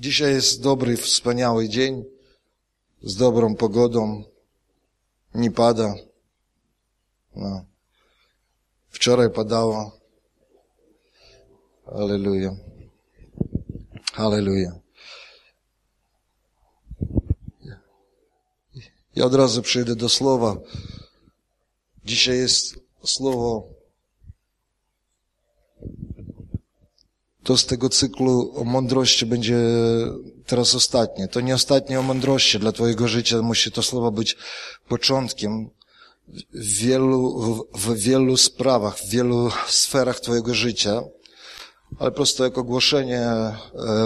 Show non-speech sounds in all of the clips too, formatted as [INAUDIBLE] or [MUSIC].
Dzisiaj jest dobry, wspaniały dzień z dobrą pogodą. Nie pada. No. Wczoraj padało. Halleluja. Halleluja. Ja od razu przejdę do słowa. Dzisiaj jest słowo to z tego cyklu o mądrości będzie teraz ostatnie. To nie ostatnie o mądrości dla Twojego życia. Musi to słowo być początkiem w wielu, w wielu sprawach, w wielu sferach Twojego życia. Ale prosto jako ogłoszenie e,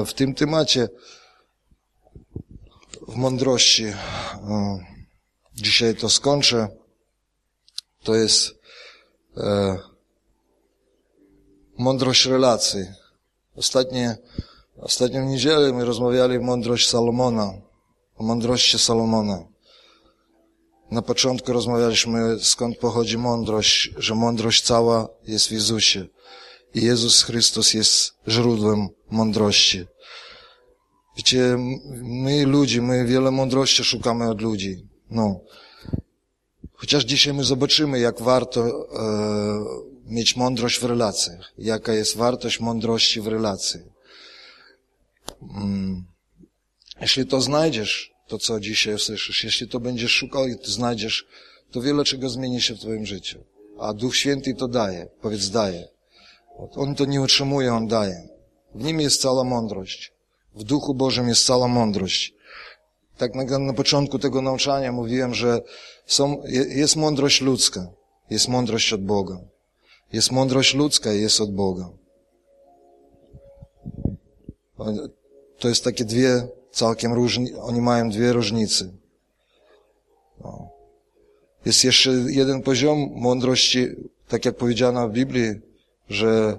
w tym temacie w mądrości. E, dzisiaj to skończę. To jest e, mądrość relacji. Ostatnie, ostatnią niedzielę my rozmawiali mądrość Salomona, o mądrości Salomona. Na początku rozmawialiśmy, skąd pochodzi mądrość, że mądrość cała jest w Jezusie. I Jezus Chrystus jest źródłem mądrości. Wiecie, my ludzi, my wiele mądrości szukamy od ludzi. No. Chociaż dzisiaj my zobaczymy, jak warto e, mieć mądrość w relacjach. Jaka jest wartość mądrości w relacji. Mm. Jeśli to znajdziesz, to co dzisiaj słyszysz, jeśli to będziesz szukał i to znajdziesz, to wiele czego zmieni się w Twoim życiu. A Duch Święty to daje. Powiedz, daje. On to nie utrzymuje, On daje. W Nim jest cała mądrość. W Duchu Bożym jest cała mądrość. Tak na, na początku tego nauczania mówiłem, że są, jest mądrość ludzka, jest mądrość od Boga. Jest mądrość ludzka i jest od Boga. To jest takie dwie całkiem różni, oni mają dwie różnice. No. Jest jeszcze jeden poziom mądrości, tak jak powiedziano w Biblii, że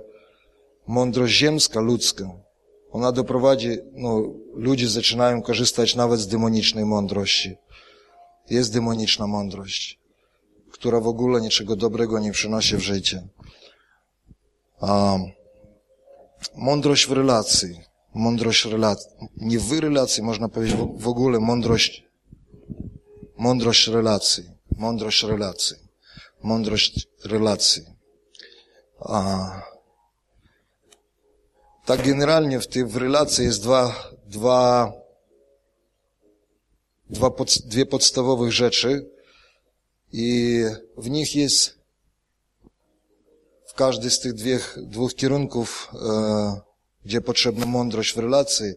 mądrość ziemska, ludzka, ona doprowadzi, no, ludzie zaczynają korzystać nawet z demonicznej mądrości. Jest demoniczna mądrość, która w ogóle niczego dobrego nie przynosi w życie. A, mądrość w relacji, mądrość relacji, nie w relacji, można powiedzieć w, ogóle mądrość, mądrość relacji, mądrość relacji, mądrość relacji. A, tak generalnie w tej w relacji jest dwa, dwa, dwa pod, dwie podstawowych rzeczy i w nich jest każdy z tych dwóch, dwóch kierunków, e, gdzie potrzebna mądrość w relacji,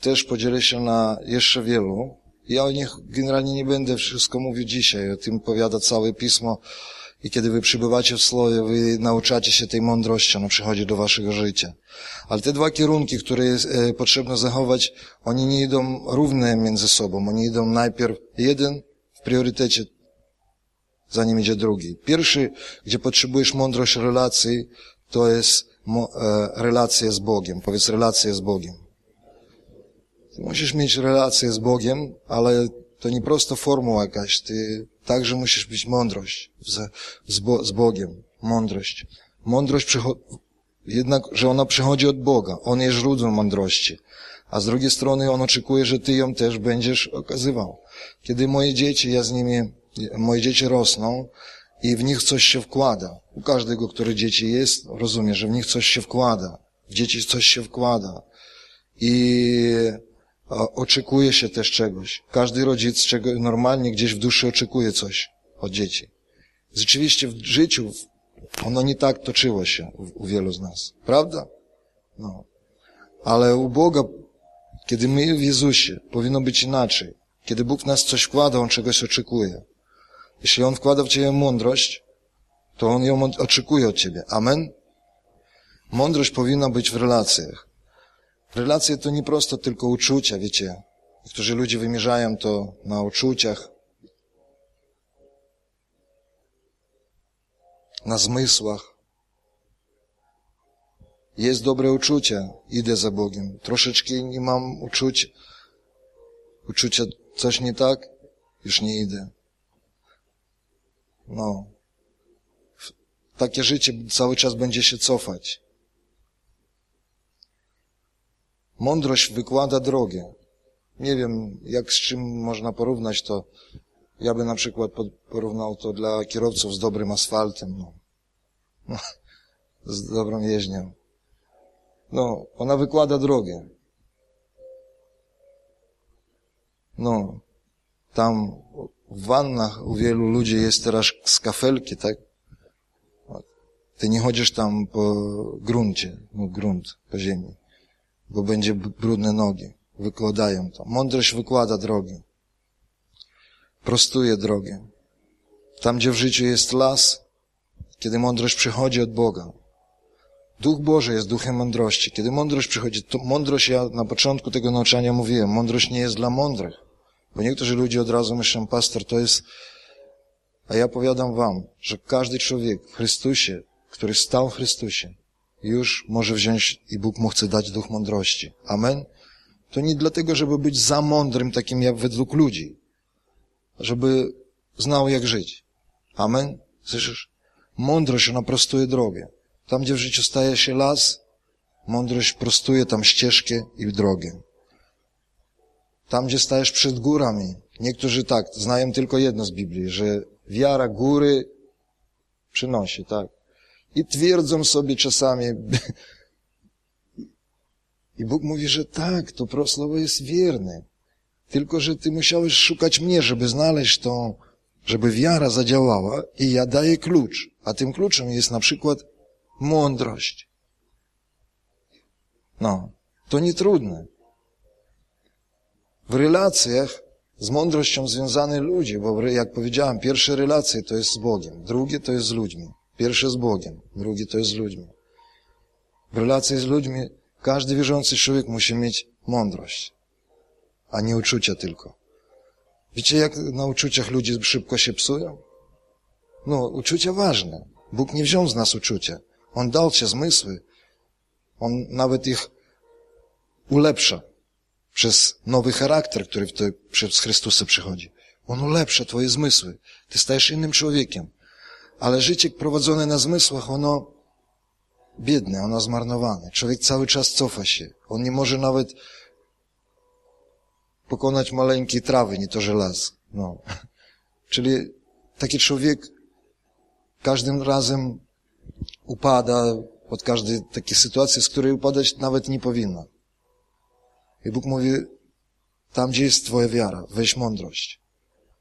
też podzielę się na jeszcze wielu. Ja o nich generalnie nie będę wszystko mówił dzisiaj, o tym powiada całe Pismo i kiedy wy przybywacie w Słowie, wy nauczacie się tej mądrości, ona przychodzi do waszego życia. Ale te dwa kierunki, które jest e, potrzebno zachować, oni nie idą równe między sobą. Oni idą najpierw jeden w priorytecie zanim idzie drugi. Pierwszy, gdzie potrzebujesz mądrość relacji, to jest e, relacja z Bogiem. Powiedz relację z Bogiem. Ty musisz mieć relację z Bogiem, ale to nie prosto formuła jakaś. Ty także musisz mieć mądrość z, z, Bo, z Bogiem. Mądrość. Mądrość jednak, że ona przychodzi od Boga. On jest źródłem mądrości. A z drugiej strony on oczekuje, że ty ją też będziesz okazywał. Kiedy moje dzieci, ja z nimi moje dzieci rosną i w nich coś się wkłada. U każdego, który dzieci jest, rozumie, że w nich coś się wkłada. W dzieci coś się wkłada. I oczekuje się też czegoś. Każdy rodzic czego normalnie gdzieś w duszy oczekuje coś od dzieci. Rzeczywiście w życiu ono nie tak toczyło się u, u wielu z nas. Prawda? No. Ale u Boga, kiedy my w Jezusie, powinno być inaczej. Kiedy Bóg nas coś wkłada, On czegoś oczekuje. Jeśli On wkłada w Ciebie mądrość, to On ją oczekuje od Ciebie. Amen? Mądrość powinna być w relacjach. Relacje to nie prosto tylko uczucia, wiecie. Niektórzy ludzie wymierzają to na uczuciach, na zmysłach. Jest dobre uczucie, idę za Bogiem. Troszeczkę nie mam uczuć, uczucia coś nie tak, już nie idę. No. Takie życie cały czas będzie się cofać. Mądrość wykłada drogę. Nie wiem, jak z czym można porównać to. Ja bym na przykład porównał to dla kierowców z dobrym asfaltem, no. no [LAUGHS] z dobrą jeźdnią. No, ona wykłada drogę. No, tam w wannach u wielu ludzi jest teraz z kafelki, tak? Ty nie chodzisz tam po gruncie, no grunt, po ziemi, bo będzie brudne nogi. Wykładają to. Mądrość wykłada drogę. Prostuje drogę. Tam, gdzie w życiu jest las, kiedy mądrość przychodzi od Boga. Duch Boży jest duchem mądrości. Kiedy mądrość przychodzi, to mądrość, ja na początku tego nauczania mówiłem, mądrość nie jest dla mądrych. Bo niektórzy ludzie od razu myślą, pastor, to jest... A ja powiadam wam, że każdy człowiek w Chrystusie, który stał w Chrystusie, już może wziąć i Bóg mu chce dać duch mądrości. Amen? To nie dlatego, żeby być za mądrym, takim jak według ludzi. Żeby znał, jak żyć. Amen? Słyszysz? Mądrość, ona prostuje drogę. Tam, gdzie w życiu staje się las, mądrość prostuje tam ścieżkę i drogę. Tam, gdzie stajesz przed górami, niektórzy tak, znają tylko jedno z Biblii, że wiara góry przynosi, tak. I twierdzą sobie czasami, [LAUGHS] i Bóg mówi, że tak, to słowo jest wierne. Tylko, że ty musiałeś szukać mnie, żeby znaleźć to, żeby wiara zadziałała i ja daję klucz. A tym kluczem jest na przykład mądrość. No, to nie trudne. W relacjach z mądrością związane ludzie, bo jak powiedziałem, pierwsze relacje to jest z Bogiem, drugie to jest z ludźmi. Pierwsze z Bogiem, drugie to jest z ludźmi. W relacji z ludźmi każdy wierzący człowiek musi mieć mądrość, a nie uczucia tylko. Wiecie, jak na uczuciach ludzie szybko się psują? No, uczucia ważne. Bóg nie wziął z nas uczucia. On dał ci zmysły. On nawet ich ulepsza przez nowy charakter, który przez Chrystusa przychodzi. On ulepsza twoje zmysły. Ty stajesz innym człowiekiem. Ale życie prowadzone na zmysłach, ono biedne, ono zmarnowane. Człowiek cały czas cofa się. On nie może nawet pokonać maleńkiej trawy, nie to, że las. No. [LAUGHS] Czyli taki człowiek każdym razem upada od każdej takiej sytuacji, z której upadać nawet nie powinna. I Bóg mówi, tam gdzie jest Twoja wiara, weź mądrość.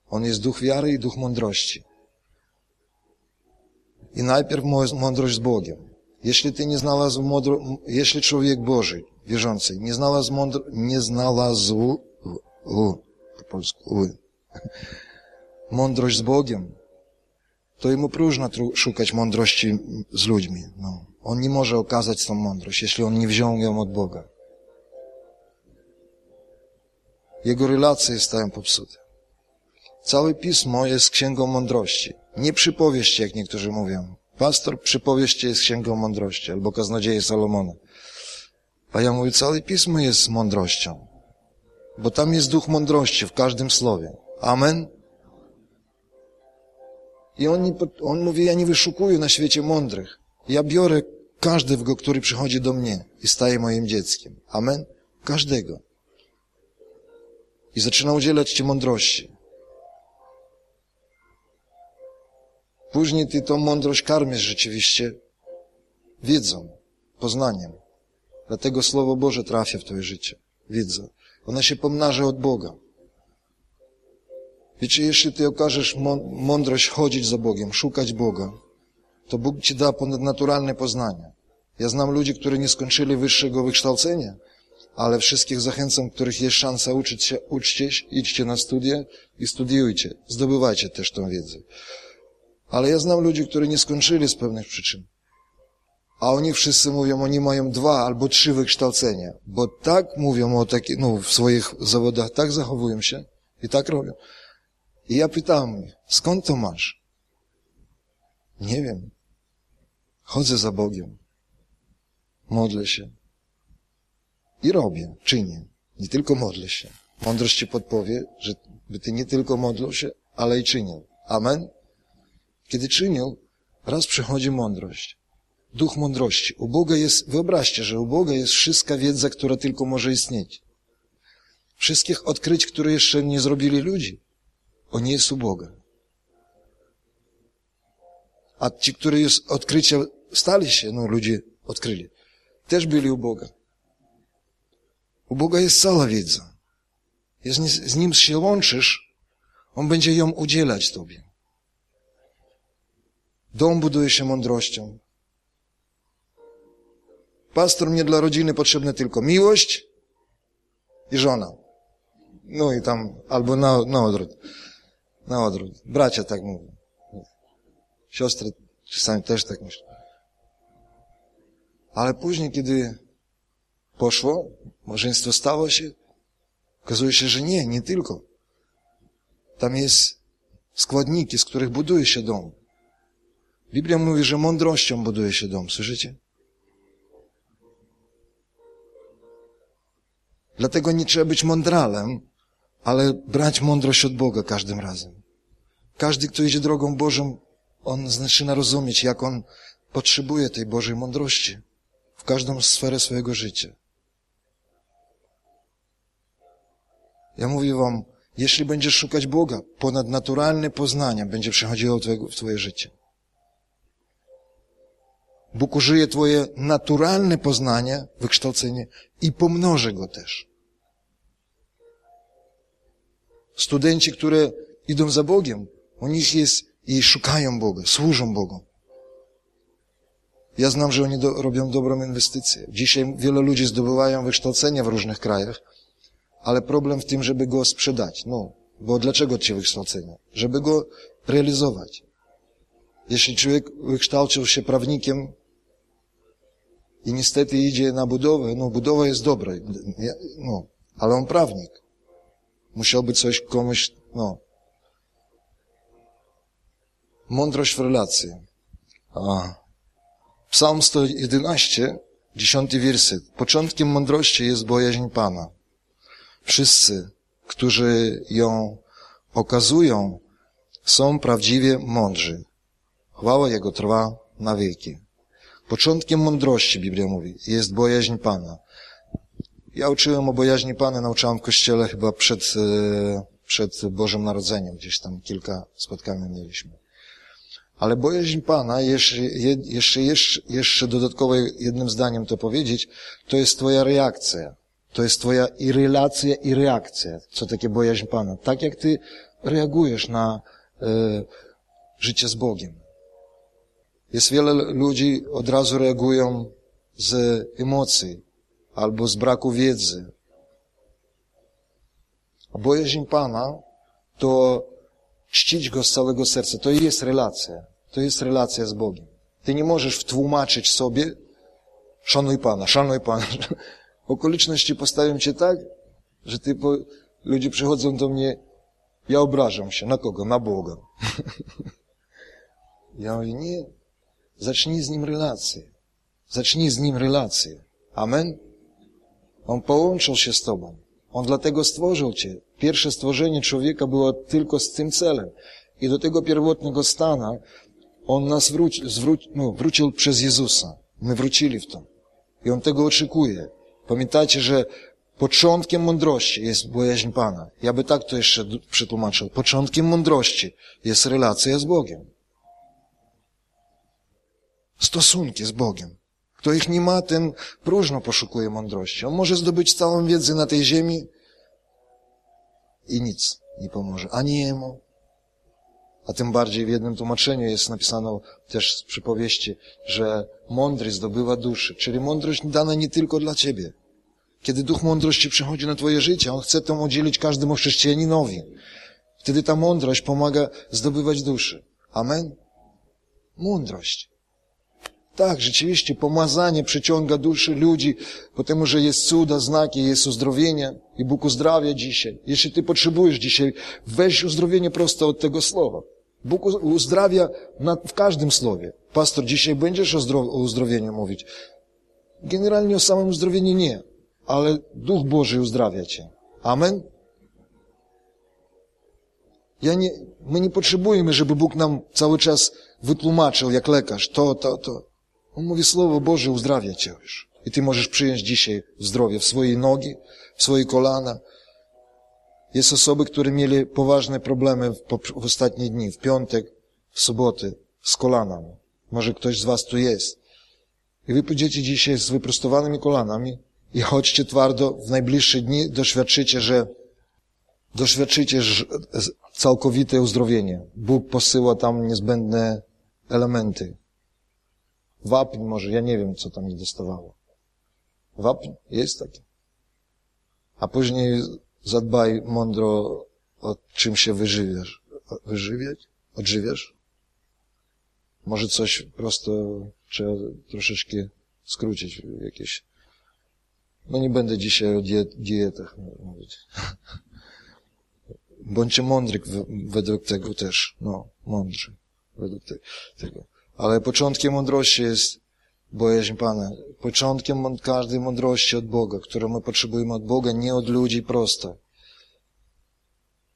On jest duch wiary i duch mądrości. I najpierw mądrość z Bogiem. Jeśli ty nie znalazł mądro, jeśli człowiek Boży, wierzący, nie znalazł mądro, nie znalazł, u, po polsku, u, mądrość z Bogiem, to jemu próżno szukać mądrości z ludźmi. No. On nie może okazać tą mądrość, jeśli on nie wziął ją od Boga. Jego relacje stają popsute. Całe pismo jest księgą mądrości. Nie przypowieść, jak niektórzy mówią. Pastor, przypowieść jest księgą mądrości, albo kaznodzieje Salomona. A ja mówię, całe pismo jest mądrością. Bo tam jest duch mądrości w każdym słowie. Amen? I on, nie, on mówi, ja nie wyszukuję na świecie mądrych. Ja biorę każdego, który przychodzi do mnie i staje moim dzieckiem. Amen? Każdego. I zaczyna udzielać Ci mądrości. Później Ty tą mądrość karmisz rzeczywiście wiedzą, poznaniem. Dlatego Słowo Boże trafia w Twoje życie. Wiedza. Ona się pomnaża od Boga. Wiecie, jeśli Ty okażesz mądrość chodzić za Bogiem, szukać Boga, to Bóg Ci da ponadnaturalne poznanie. Ja znam ludzi, którzy nie skończyli wyższego wykształcenia, ale wszystkich zachęcam, których jest szansa uczyć się, uczcie, idźcie na studia i studiujcie. Zdobywajcie też tą wiedzę. Ale ja znam ludzi, którzy nie skończyli z pewnych przyczyn. A oni wszyscy mówią, oni mają dwa albo trzy wykształcenia, bo tak mówią o taki, no, w swoich zawodach, tak zachowują się i tak robią. I ja pytałem ich, skąd to masz? Nie wiem. Chodzę za Bogiem. Modlę się. I robię, czynię. Nie tylko modlę się. Mądrość ci podpowie, że by ty nie tylko modlił się, ale i czynił. Amen? Kiedy czynił, raz przychodzi mądrość. duch mądrości. U Boga jest, wyobraźcie, że u Boga jest wszystka wiedza, która tylko może istnieć. Wszystkich odkryć, które jeszcze nie zrobili ludzi, on jest u Boga. A ci, którzy już odkrycia stali się, no ludzie odkryli, też byli u Boga. U Boga jest cała wiedza. Jeśli z Nim się łączysz, On będzie ją udzielać Tobie. Dom buduje się mądrością. Pastor mnie dla rodziny potrzebna tylko miłość i żona. No i tam, albo na, na odwrót. Na odwrót. Bracia tak mówią. Siostry czasami też tak myślą. Ale później, kiedy poszło, małżeństwo stało się, okazuje się, że nie, nie tylko. Tam jest składniki, z których buduje się dom. Biblia mówi, że mądrością buduje się dom. Słyszycie? Dlatego nie trzeba być mądralem, ale brać mądrość od Boga każdym razem. Każdy, kto idzie drogą Bożą, on zaczyna rozumieć, jak on potrzebuje tej Bożej mądrości w każdą sferę swojego życia. Ja mówię wam, jeśli będziesz szukać Boga, ponadnaturalne poznanie będzie przychodziło w twoje życie. Bóg użyje twoje naturalne poznanie, wykształcenie i pomnoży go też. Studenci, które idą za Bogiem, u nich jest i szukają Boga, służą Bogu. Ja znam, że oni do, robią dobrą inwestycję. Dzisiaj wiele ludzi zdobywają wykształcenie w różnych krajach, ale problem w tym, żeby go sprzedać. No, bo dlaczego ci wykształcenie? Żeby go realizować. Jeśli człowiek wykształcił się prawnikiem i niestety idzie na budowę, no budowa jest dobra, no, ale on prawnik. Musiałby coś komuś, no. Mądrość w relacji. A. Psalm 111, dziesiąty wierset. Początkiem mądrości jest bojaźń Pana. Wszyscy, którzy ją okazują, są prawdziwie mądrzy. Chwała Jego trwa na wieki. Początkiem mądrości, Biblia mówi, jest bojaźń Pana. Ja uczyłem o bojaźni Pana, nauczałem w kościele chyba przed, e, przed Bożym Narodzeniem, gdzieś tam kilka spotkań mieliśmy. Ale bojaźń Pana, jeszcze, jeszcze, jeszcze, jeszcze dodatkowo jednym zdaniem to powiedzieć, to jest Twoja reakcja. To jest Twoja i relacja, i reakcja. Co takie bojaźń Pana? Tak jak Ty reagujesz na e, życie z Bogiem. Jest wiele ludzi, od razu reagują z emocji albo z braku wiedzy. A bojaźń Pana to czcić Go z całego serca. To jest relacja. To jest relacja z Bogiem. Ty nie możesz wtłumaczyć sobie, szanuj Pana, szanuj Pana. Okoliczności postawią cię tak, że ty po... ludzie przychodzą do mnie, ja obrażam się. Na kogo? Na Boga. [LAUGHS] ja mówię, nie. Zacznij z Nim relację. Zacznij z Nim relację. Amen? On połączył się z Tobą. On dlatego stworzył Cię. Pierwsze stworzenie człowieka było tylko z tym celem. I do tego pierwotnego stana On nas wróci, zwróci, no, wrócił przez Jezusa. My wrócili w to. I On tego oczekuje. Pamiętajcie, że początkiem mądrości jest bojaźń Pana. Ja by tak to jeszcze przetłumaczył. Początkiem mądrości jest relacja z Bogiem. Stosunki z Bogiem. Kto ich nie ma, ten próżno poszukuje mądrości. On może zdobyć całą wiedzę na tej ziemi i nic nie pomoże. Ani jemu, a tym bardziej w jednym tłumaczeniu jest napisano też z przypowieści, że mądry zdobywa duszy. Czyli mądrość dana nie tylko dla ciebie. Kiedy duch mądrości przychodzi na twoje życie, on chce to udzielić każdemu chrześcijaninowi. Wtedy ta mądrość pomaga zdobywać duszy. Amen? Mądrość. Tak, rzeczywiście, pomazanie przyciąga duszy ludzi, po że jest cuda, znaki, jest uzdrowienie i Bóg uzdrawia dzisiaj. Jeśli ty potrzebujesz dzisiaj, weź uzdrowienie prosto od tego słowa. Bóg uzdrawia w każdym słowie. Pastor, dzisiaj będziesz o, uzdrowieniu mówić. Generalnie o samym uzdrowieniu nie, ale Duch Boży uzdrawia cię. Amen? Ja nie, my nie potrzebujemy, żeby Bóg nam cały czas wytłumaczył, jak lekarz, to, to, to. On mówi, Słowo Boże uzdrawia Cię już. I Ty możesz przyjąć dzisiaj zdrowie w swoje nogi, w swoje kolana. Jest osoby, które mieli poważne problemy w, w ostatnie dni, w piątek, w soboty, z kolanami. Może ktoś z Was tu jest. I Wy pójdziecie dzisiaj z wyprostowanymi kolanami i chodźcie twardo, w najbliższe dni doświadczycie, że doświadczycie całkowite uzdrowienie. Bóg posyła tam niezbędne elementy. Wapń może, ja nie wiem, co tam mi dostawało. Wapń jest taki. A później zadbaj mądro o czym się wyżywiasz. Wyżywiać? Odżywiasz? Może coś prosto trzeba troszeczkę skrócić jakieś. No nie będę dzisiaj o dietach mówić. [LAUGHS] Bądźcie mądry według tego też. No, mądrzy według tego. Ale początkiem mądrości jest bojaźń Pana. Początkiem każdej mądrości od Boga, którą my potrzebujemy od Boga, nie od ludzi prosto.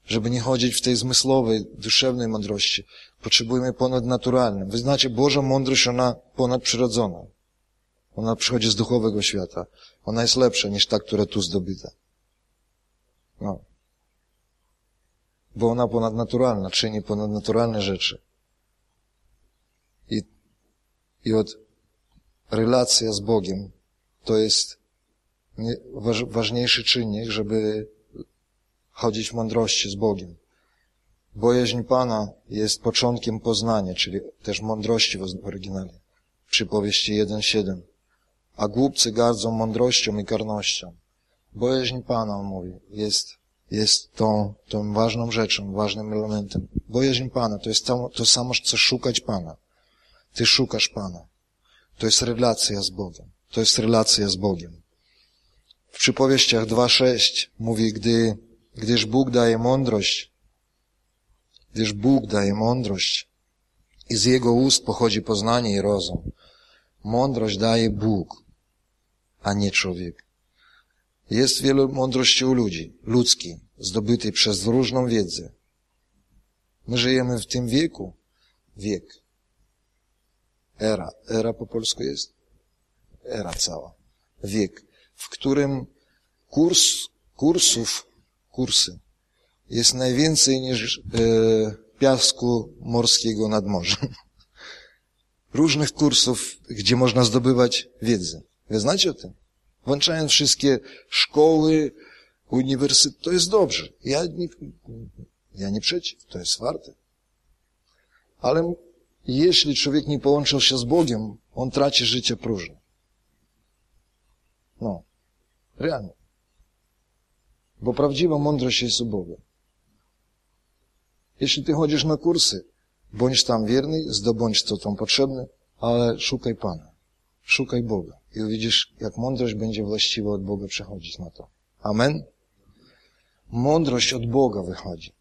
Żeby nie chodzić w tej zmysłowej, duszewnej mądrości, potrzebujemy ponadnaturalnej. Wy znacie, Boża mądrość, ona ponadprzyrodzona. Ona przychodzi z duchowego świata. Ona jest lepsza niż ta, która tu zdobyta. No. Bo ona ponadnaturalna, czyni ponadnaturalne rzeczy. I, i od relacja z Bogiem to jest ważniejszy czynnik, żeby chodzić w mądrości z Bogiem. Bojaźń Pana jest początkiem poznania, czyli też mądrości w oryginale. Przypowieści 1.7. A głupcy gardzą mądrością i karnością. Bojaźń Pana, on mówi, jest, jest tą, tą ważną rzeczą, ważnym elementem. Bojaźń Pana to jest to, to samo, co szukać Pana. Ty szukasz Pana. To jest relacja z Bogiem. To jest relacja z Bogiem. W przypowieściach 2.6 mówi, gdy, gdyż Bóg daje mądrość, gdyż Bóg daje mądrość i z Jego ust pochodzi poznanie i rozum. Mądrość daje Bóg, a nie człowiek. Jest wiele mądrości u ludzi, ludzkiej, zdobytej przez różną wiedzę. My żyjemy w tym wieku, wiek, era. Era po polsku jest? Era cała. Wiek, w którym kurs, kursów, kursy jest najwięcej niż e, piasku morskiego nad morzem. [LAUGHS] Różnych kursów, gdzie można zdobywać wiedzę. Wy znacie o tym? Włączając wszystkie szkoły, uniwersytety, to jest dobrze. Ja nie, ja nie przeciw, to jest warte. Ale jeśli człowiek nie połączył się z Bogiem, on traci życie próżne. No, realnie. Bo prawdziwa mądrość jest u Boga. Jeśli ty chodzisz na kursy, bądź tam wierny, zdobądź co tam potrzebne, ale szukaj Pana. Szukaj Boga. I uwidzisz, jak mądrość będzie właściwa od Boga przechodzić na to. Amen? Mądrość od Boga wychodzi.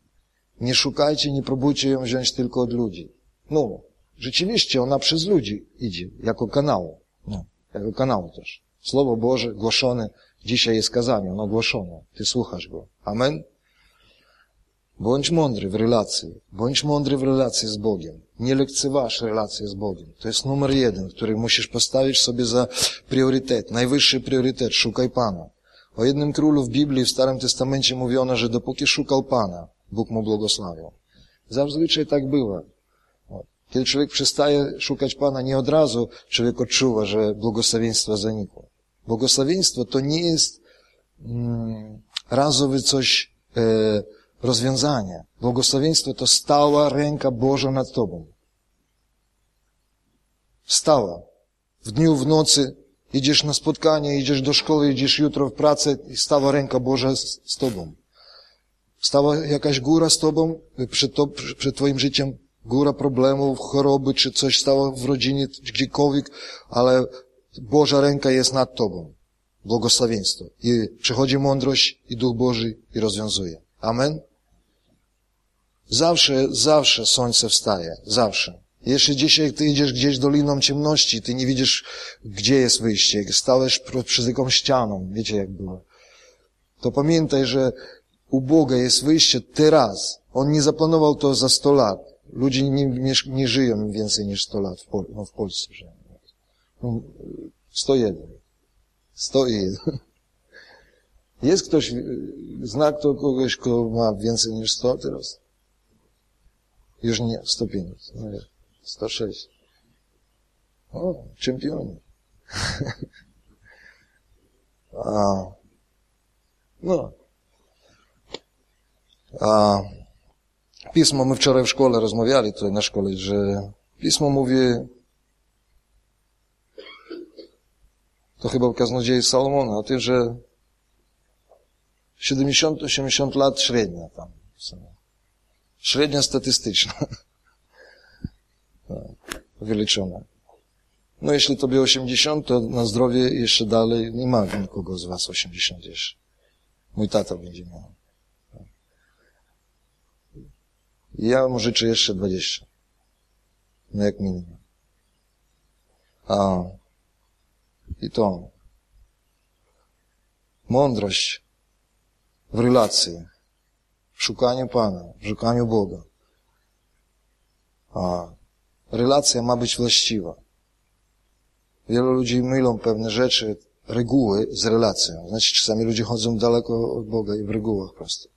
Nie szukajcie, nie próbujcie ją wziąć tylko od ludzi. No, Rzeczywiście ona przez ludzi idzie, jako kanał. No, jako kanał też. Słowo Boże głoszone dzisiaj jest kazanie, ono głoszone. Ty słuchasz go. Amen? Bądź mądry w relacji. Bądź mądry w relacji z Bogiem. Nie lekceważ relację z Bogiem. To jest numer jeden, który musisz postawić sobie za priorytet. Najwyższy priorytet. Szukaj Pana. O jednym królu w Biblii w Starym Testamencie mówiono, że dopóki szukał Pana, Bóg mu błogosławił. Zazwyczaj tak bywa. Kiedy człowiek przestaje szukać Pana, nie od razu człowiek odczuwa, że błogosławieństwo zanikło. Błogosławieństwo to nie jest mm, razowy coś e, rozwiązanie. Błogosławieństwo to stała ręka Boża nad Tobą. Stała. W dniu, w nocy idziesz na spotkanie, idziesz do szkoły, idziesz jutro w pracę i stała ręka Boża z, z Tobą. Stała jakaś góra z Tobą, przed, to, przed Twoim życiem, góra problemów, choroby, czy coś stało w rodzinie, gdziekolwiek, ale Boża ręka jest nad Tobą. Błogosławieństwo. I przychodzi mądrość i Duch Boży i rozwiązuje. Amen? Zawsze, zawsze słońce wstaje. Zawsze. Jeśli dzisiaj ty idziesz gdzieś doliną ciemności, ty nie widzisz, gdzie jest wyjście, stałeś przed ścianą, wiecie jak było, to pamiętaj, że u Boga jest wyjście teraz. On nie zaplanował to za sto lat. Ludzie nie, nie, nie żyją więcej niż 100 lat w, Pol no w Polsce. Że No, 101. 101. [LAUGHS] Jest ktoś, zna kto kogoś, kto ma więcej niż 100 teraz? Już nie, 105. No nie, 106. O, czempioni. [LAUGHS] A, no. A, pismo, my wczoraj w szkole rozmawiali tutaj na szkole, że pismo mówi, to chyba kaznodziei Salomona, o tym, że 70-80 lat średnia tam. Średnia statystyczna. [LAUGHS] Wyliczona. No jeśli tobie 80, to na zdrowie jeszcze dalej nie ma nikogo z was 80 jeszcze. Mój tata będzie miał. Ja mu życzę jeszcze 20. No jak minimum. A i to mądrość w relacji, w szukaniu Pana, w szukaniu Boga. A relacja ma być właściwa. Wielu ludzi mylą pewne rzeczy, reguły z relacją. Znaczy, czasami ludzie chodzą daleko od Boga i w regułach po prostu.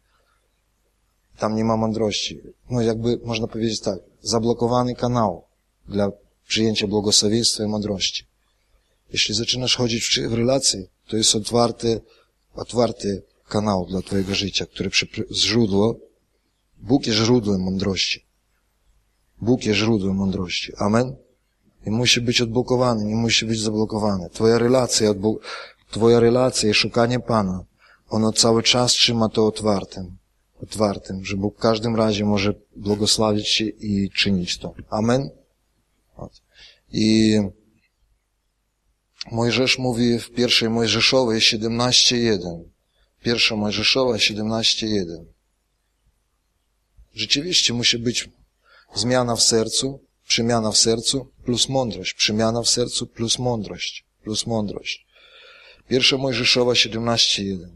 Tam nie ma mądrości. No jakby, można powiedzieć tak, zablokowany kanał dla przyjęcia błogosławieństwa i mądrości. Jeśli zaczynasz chodzić w, w relacji, to jest otwarty, otwarty kanał dla Twojego życia, który źródło, Bóg jest źródłem mądrości. Bóg jest źródłem mądrości. Amen? I musi być odblokowany, nie musi być zablokowany. Twoja relacja, Twoja relacja i szukanie Pana, ono cały czas trzyma to otwartym. Otwartym, że Bóg w każdym razie może błogosławić się i czynić to. Amen? I Mojżesz mówi w pierwszej Mojżeszowej 17.1. Pierwsza Mojżeszowa 17.1. Rzeczywiście musi być zmiana w sercu, przemiana w sercu plus mądrość, przemiana w sercu plus mądrość, plus mądrość. Pierwsza Mojżeszowa 17.1.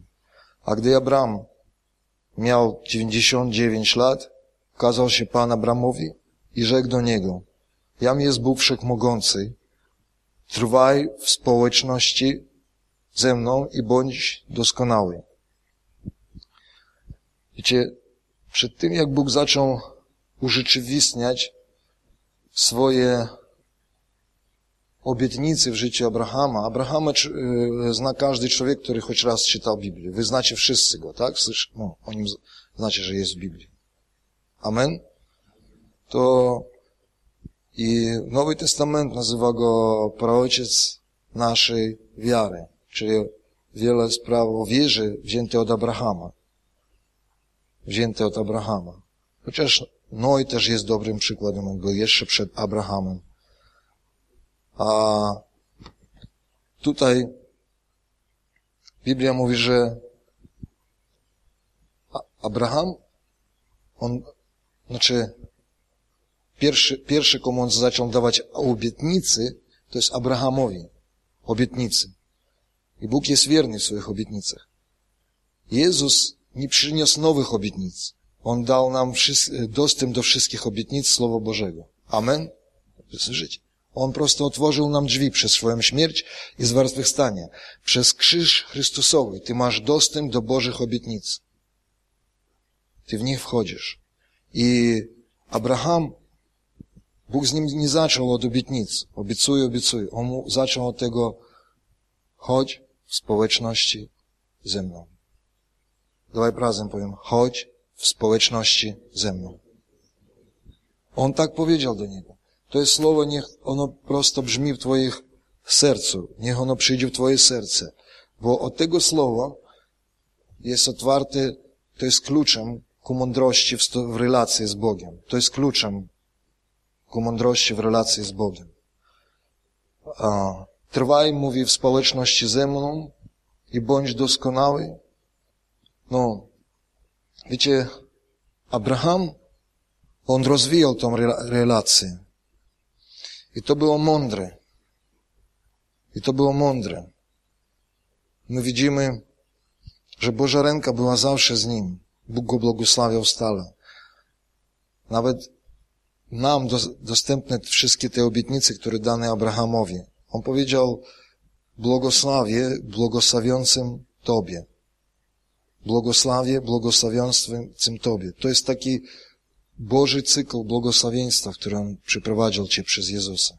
A gdy Abram miał 99 lat, ukazał się Pan Abramowi i rzekł do niego, Jam jest Bóg Wszechmogący, trwaj w społeczności ze mną i bądź doskonały. Wiecie, przed tym jak Bóg zaczął urzeczywistniać swoje obietnicy w życiu Abrahama. Abrahama y, zna każdy człowiek, który choć raz czytał Biblię. Wy znacie wszyscy go, tak? No, o nim znacie, że jest w Biblii. Amen? To i Nowy Testament nazywa go praojciec naszej wiary, czyli wiele spraw o wierze wzięte od Abrahama. Wzięte od Abrahama. Chociaż Noe też jest dobrym przykładem, on był jeszcze przed Abrahamem. A tutaj Biblia mówi, że Abraham, on, znaczy Pierwszy, pierwszy komu on zaczął dawać obietnicy, to jest Abrahamowi. Obietnicy. I Bóg jest wierny w swoich obietnicach. Jezus nie przyniósł nowych obietnic. On dał nam dostęp do wszystkich obietnic Słowa Bożego. Amen? Słyszycie? On prosto otworzył nam drzwi przez swoją śmierć i zmartwychwstanie. Przez krzyż Chrystusowy Ty masz dostęp do Bożych obietnic. Ty w nich wchodzisz. I Abraham Bóg z nim nie zaczął od obietnic. Obiecuję, obiecuję. On mu zaczął od tego, chodź w społeczności ze mną. Dawaj razem powiem, chodź w społeczności ze mną. On tak powiedział do niego. To jest słowo, niech ono prosto brzmi w twoich sercu. Niech ono przyjdzie w twoje serce. Bo od tego słowa jest otwarte, to jest kluczem ku mądrości w, w relacji z Bogiem. To jest kluczem ku mądrości w relacji z Bogiem. A, trwaj, mówi, w społeczności ze mną i bądź doskonały. No, wiecie, Abraham, on rozwijał tą relację. I to było mądre. I to było mądre. My widzimy, że Boża ręka była zawsze z nim. Bóg go błogosławiał stale. Nawet nam do, dostępne wszystkie te obietnice, które dane Abrahamowi. On powiedział, błogosławie błogosławiącym Tobie. Błogosławie błogosławiącym Tobie. To jest taki Boży cykl błogosławieństwa, który On przyprowadził Cię przez Jezusa.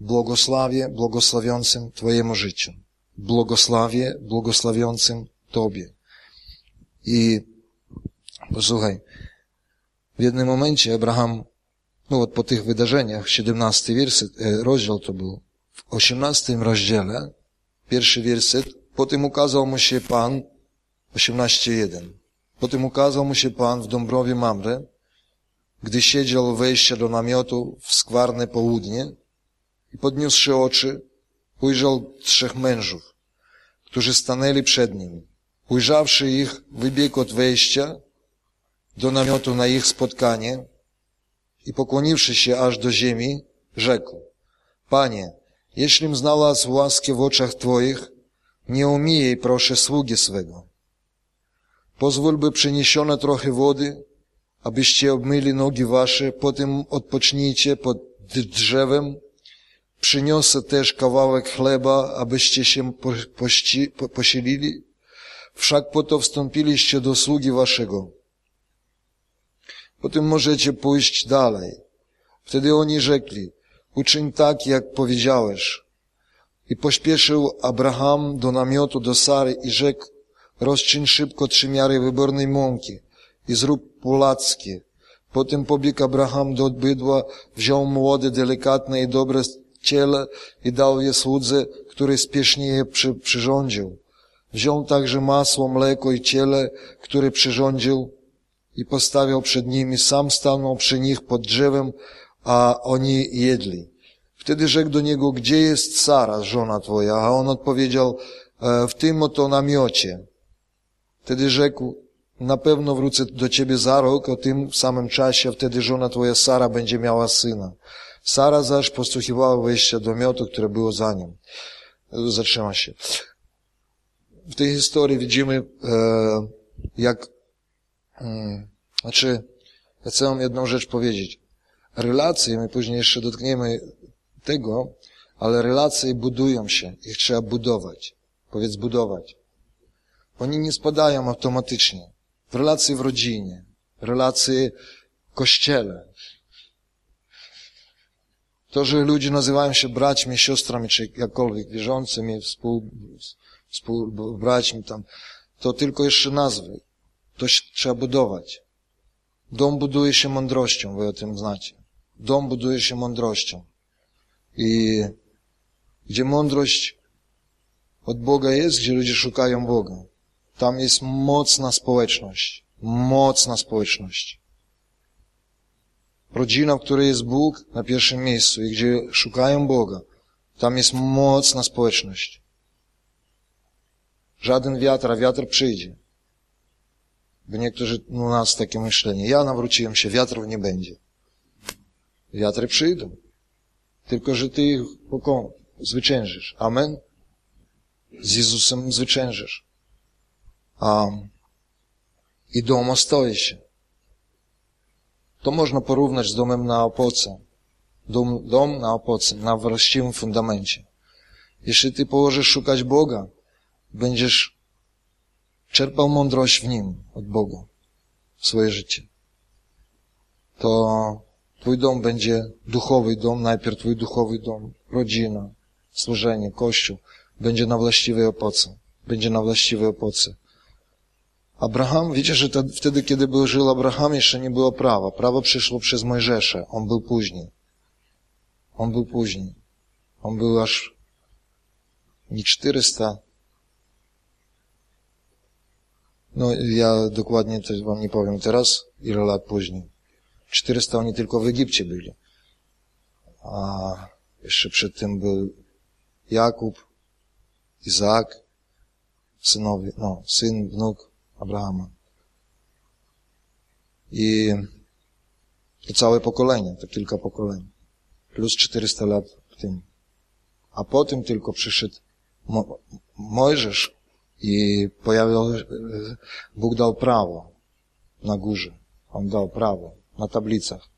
Błogosławie błogosławiącym Twojemu życiu. Błogosławie błogosławiącym Tobie. I posłuchaj, w jednym momencie Abraham, no od po tych wydarzeniach, 17 werset, rozdział to był, w 18 rozdziale, pierwszy werset, potem ukazał mu się Pan, 18.1, potem ukazał mu się Pan w Dąbrowie Mamre, gdy siedział wejścia do namiotu w skwarne południe i podniósłszy oczy, ujrzał trzech mężów, którzy stanęli przed nim. Ujrzawszy ich, wybiegł od wejścia do namiotu na ich spotkanie i pokłoniwszy się aż do ziemi, rzekł, Panie, jeślim znalazł łaskę w oczach Twoich, nie umijaj proszę sługi swego. Pozwól, by przyniesiono trochę wody, abyście obmyli nogi wasze, potem odpocznijcie pod drzewem. Przyniosę też kawałek chleba, abyście się pości, po, posilili. Wszak po to wstąpiliście do sługi waszego. Potem możecie pójść dalej. Wtedy oni rzekli, uczyń tak, jak powiedziałeś. I pośpieszył Abraham do namiotu do Sary i rzekł, rozczyń szybko trzy miary wybornej mąki i zrób polackie. Potem pobiegł Abraham do bydła, wziął młode, delikatne i dobre ciele i dał je słudze, który spiesznie je przy, przyrządził. Wziął także masło, mleko i ciele, które przyrządził i postawił przed nimi. Sam stanął przy nich pod drzewem, a oni jedli. Wtedy rzekł do niego, gdzie jest Sara, żona twoja? A on odpowiedział, w tym oto namiocie. Wtedy rzekł, na pewno wrócę do ciebie za rok, o tym samym czasie, wtedy żona twoja Sara będzie miała syna. Sara zaś posłuchiwała wejścia do miotu, które było za nim. Zatrzyma się. W tej historii widzimy, e, jak, hmm, znaczy, ja chcę wam jedną rzecz powiedzieć. Relacje, my później jeszcze dotkniemy tego, ale relacje budują się, ich trzeba budować. Powiedz budować. Oni nie spadają automatycznie. W relacji w rodzinie, relacji w kościele. To, że ludzie nazywają się braćmi, siostrami, czy jakkolwiek wierzącymi, współ, współbraćmi tam, to tylko jeszcze nazwy. To trzeba budować. Dom buduje się mądrością, wy o tym znacie. Dom buduje się mądrością. I gdzie mądrość od Boga jest, gdzie ludzie szukają Boga, tam jest mocna społeczność. Mocna społeczność. Rodzina, w której jest Bóg na pierwszym miejscu i gdzie szukają Boga, tam jest mocna społeczność. Żaden wiatr, a wiatr przyjdzie. Bo niektórzy u nas takie myślenie. Ja nawróciłem się, wiatrów nie będzie. Wiatry przyjdą. Tylko, że ty ich zwyciężysz. Amen? Z Jezusem zwyciężysz. Dom ostoi się. To można porównać z domem na opoce. Dom, dom na opoce, na właściwym fundamencie. Jeśli ty położysz szukać Boga, będziesz czerpał mądrość w Nim, od Boga, w swoje życie. To Twój dom będzie duchowy dom, najpierw Twój duchowy dom, rodzina, służenie, kościół, będzie na właściwej opoce. Będzie na właściwej opoce. Abraham, wiecie, że to, wtedy, kiedy był żył Abraham, jeszcze nie było prawa. Prawo przyszło przez Mojżesza. On był później. On był później. On był aż nie 400. No, ja dokładnie to wam nie powiem teraz, ile lat później. 400 oni tylko w Egipcie byli. A jeszcze przed tym był Jakub, Izaak, synowie, no, syn, wnuk Abrahama. I to całe pokolenie, to kilka pokoleń. Plus 400 lat w tym. A potem tylko przyszedł Mo Mojżesz i pojawił, Bóg dał prawo na górze. On dał prawo na tablicach.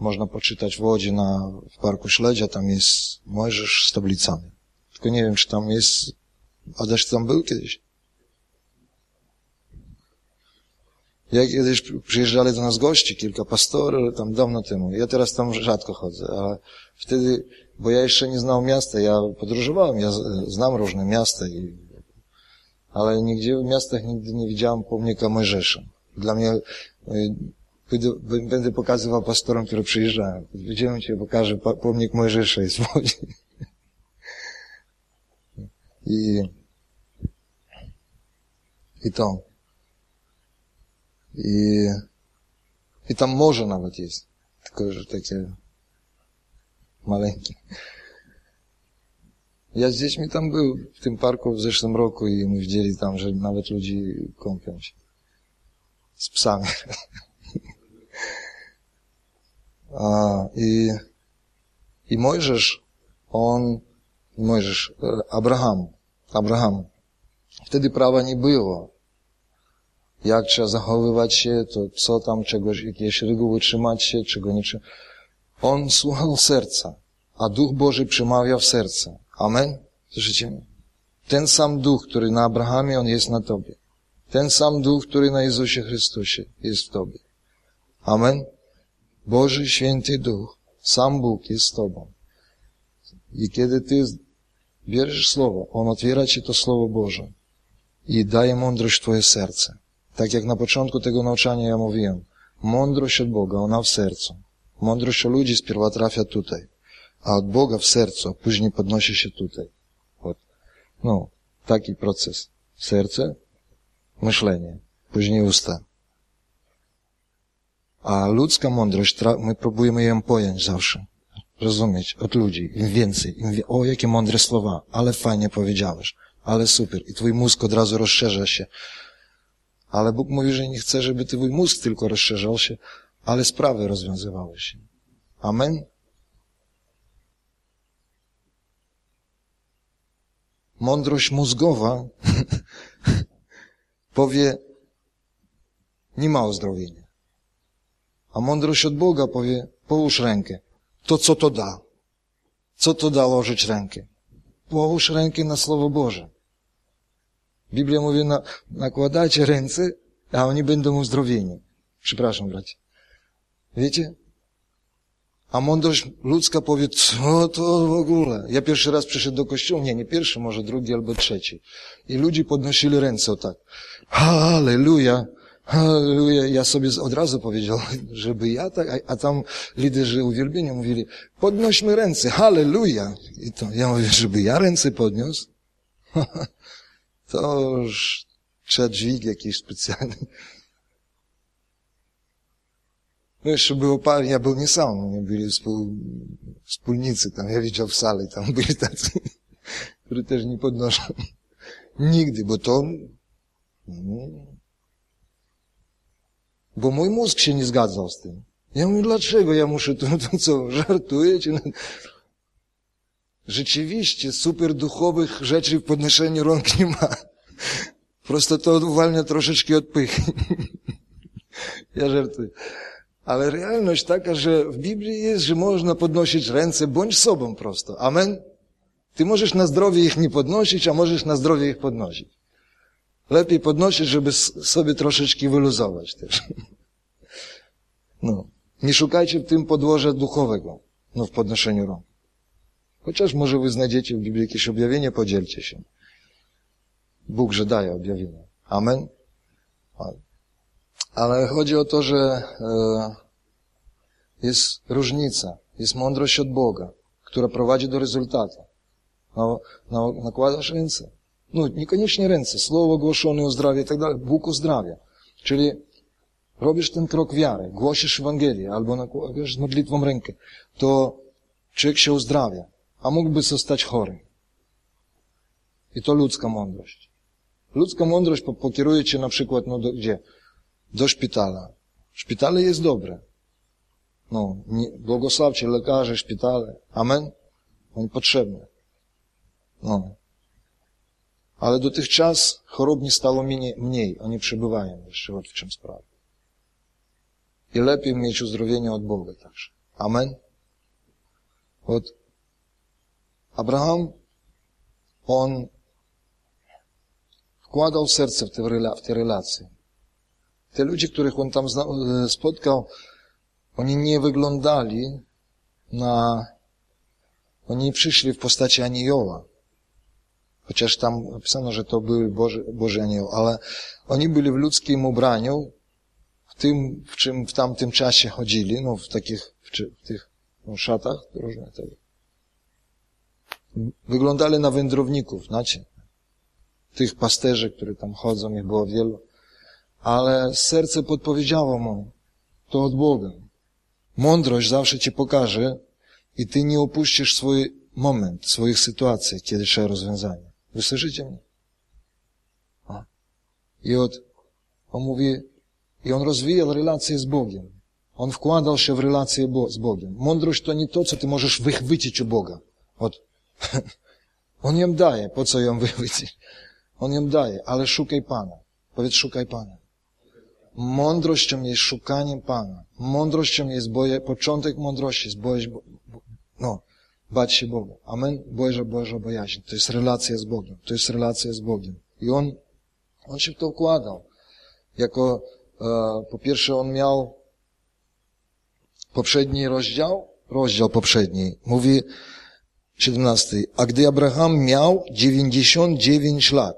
można poczytać w Łodzi na, w Parku Śledzia, tam jest Mojżesz z tablicami. Tylko nie wiem, czy tam jest... Adaś tam był kiedyś? Jak kiedyś przyjeżdżali do nas gości, kilka pastorów, tam dawno temu. Ja teraz tam rzadko chodzę, ale wtedy, bo ja jeszcze nie znałem miasta, ja podróżowałem, ja znam różne miasta, i, ale nigdzie w miastach nigdy nie widziałem pomnika Mojżesza. Dla mnie, będę, będę pokazywał pastorom, które przyjeżdżają. Widziałem Cię, pokażę pomnik Mojżesza jest w Łodzi. [LAUGHS] I, i to. I tam morze nawet jest. Tylko, że takie maleńkie. Ja z dziećmi tam był w tym parku w zeszłym roku i my widzieli tam, że nawet ludzi kąpią się. Z psami. A, i, I Mojżesz, on, Mojżesz, Abraham, Abraham. Wtedy prawa nie było jak trzeba zachowywać się, to co tam, czegoś, jakieś reguły trzymać się, czego nie trzymać. On słuchał serca, a Duch Boży przemawia w serce. Amen? Słyszycie mnie? Ten sam Duch, który na Abrahamie, On jest na Tobie. Ten sam Duch, który na Jezusie Chrystusie jest w Tobie. Amen? Boży Święty Duch, sam Bóg jest z Tobą. I kiedy Ty bierzesz Słowo, On otwiera Ci to Słowo Boże i daje mądrość w Twoje serce. Tak jak na początku tego nauczania ja mówiłem, mądrość od Boga, ona w sercu. Mądrość o ludzi spierwa trafia tutaj, a od Boga w sercu, a później podnosi się tutaj. Вот. No, taki proces. Serce, myślenie, później usta. A ludzka mądrość, my próbujemy ją pojąć zawsze. Rozumieć od ludzi. Im więcej. Im wie... O, jakie mądre słowa. Ale fajnie powiedziałeś. Ale super. I twój mózg od razu rozszerza się. Ale Bóg mówi, że nie chce, żeby twój mózg tylko rozszerzał się, ale sprawy rozwiązywały się. Amen? Mądrość mózgowa [LAUGHS] powie, nie ma uzdrowienia. A mądrość od Boga powie, połóż rękę. To co to da? Co to da łożyć rękę? Połóż rękę na Słowo Boże. Biblia mówi, na, nakładajcie ręce, a oni będą uzdrowieni. Przepraszam, bracie. Wiecie? A mądrość ludzka powie, co to w ogóle? Ja pierwszy raz przyszedł do kościoła, nie, nie pierwszy, może drugi albo trzeci. I ludzie podnosili ręce o tak. Halleluja, halleluja. Ja sobie od razu powiedział, [LAUGHS] żeby ja tak, a, a tam liderzy uwielbienia mówili, podnośmy ręce, halleluja. I to ja mówię, żeby ja ręce podniósł? [LAUGHS] To już trzeba dźwig jakiś specjalny. No jeszcze było parę, ja był nie sam, nie byli współ, wspólnicy tam, ja widział w sali, tam byli tacy, którzy też nie podnoszą. Nigdy, bo to, bo mój mózg się nie zgadzał z tym. Ja mówię, dlaczego ja muszę to, to co, żartujecie? Rzeczywiście super duchowych rzeczy w podnoszeniu rąk nie ma. Prosto to uwalnia troszeczkę od pychy. [LAUGHS] ja żartuję. Ale realność taka, że w Biblii jest, że można podnosić ręce, bądź sobą prosto. Amen? Ty możesz na zdrowie ich nie podnosić, a możesz na zdrowie ich podnosić. Lepiej podnosić, żeby sobie troszeczkę wyluzować też. [LAUGHS] No. Nie szukajcie w tym podłoża duchowego, no w podnoszeniu rąk. Chociaż może wy znajdziecie w Biblii jakieś objawienie, podzielcie się. Bóg, że daje objawienie. Amen? Ale chodzi o to, że e, jest różnica, jest mądrość od Boga, która prowadzi do rezultatu. No, no, nakładasz ręce. No, niekoniecznie ręce, słowo głoszone uzdrawia i tak dalej. Bóg uzdrawia. Czyli robisz ten krok wiary, głosisz Ewangelię albo nakładasz modlitwą rękę, to człowiek się uzdrawia a mógłby zostać chory. I to ludzka mądrość. Ludzka mądrość pokieruje cię na przykład, no do, gdzie? Do szpitala. Szpitale jest dobre. No, nie, błogosławcie lekarze, szpitale. Amen? Oni potrzebne. No. Ale dotychczas chorób nie stało mniej, mniej. Oni przebywają jeszcze w czym sprawie. I lepiej mieć uzdrowienie od Boga także. Amen. Вот Abraham, on wkładał serce w te, w te relacje. Te ludzie, których on tam e, spotkał, oni nie wyglądali na... Oni przyszli w postaci anioła. Chociaż tam napisano, że to był Boży, Boży anioł, ale oni byli w ludzkim ubraniu, w tym, w czym w tamtym czasie chodzili, no w takich, w, w tych szatach różnych. Takich. Wyglądali na wędrowników, znacie. Tych pasterzy, które tam chodzą, ich było wielu. Ale serce podpowiedziało mu, to od Boga. Mądrość zawsze ci pokaże i ty nie opuścisz swój moment, swoich sytuacji, kiedy trzeba rozwiązania. Wy słyszycie mnie? A. I od, on mówi, i on rozwijał relacje z Bogiem. On wkładał się w relacje z Bogiem. Mądrość to nie to, co ty możesz wychwycić u Boga. Od, [LAUGHS] on ją daje, po co ją wychwycić? On ją daje, ale szukaj Pana. Powiedz, szukaj Pana. Mądrością jest szukanie Pana. Mądrością jest boje, początek mądrości jest bojaźń, no, bać się Boga. Amen? Boża, Boża bojaźń. To jest relacja z Bogiem. To jest relacja z Bogiem. I on, on się w to wkładał. Jako, e, po pierwsze on miał poprzedni rozdział, rozdział poprzedni, mówi 17. A gdy Abraham miał 99 lat,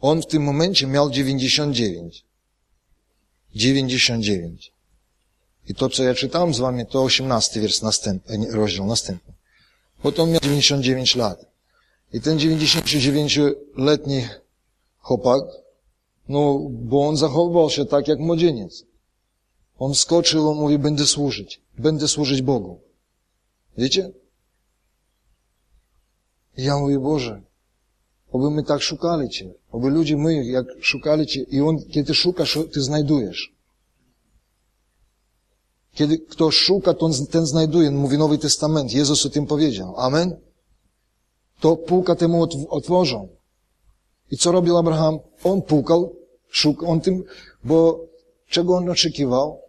on w tym momencie miał 99. 99. I to, co ja czytałem z wami, to 18 wiersz następny, rozdział następny. Bo on miał 99 lat. I ten 99-letni chłopak, no, bo on zachowywał się tak jak młodzieniec. On wskoczył, on mówi, będę służyć. Będę służyć Bogu. Wiecie? Ja mówię, Boże, oby my tak szukali Cię. Oby ludzie my, jak szukali Cię, i on, kiedy szukasz, Ty znajdujesz. Kiedy ktoś szuka, to ten znajduje. Mówi Nowy Testament. Jezus o tym powiedział. Amen? To półka temu otworzą. I co robił Abraham? On pukał, szukał, on tym, bo czego on oczekiwał?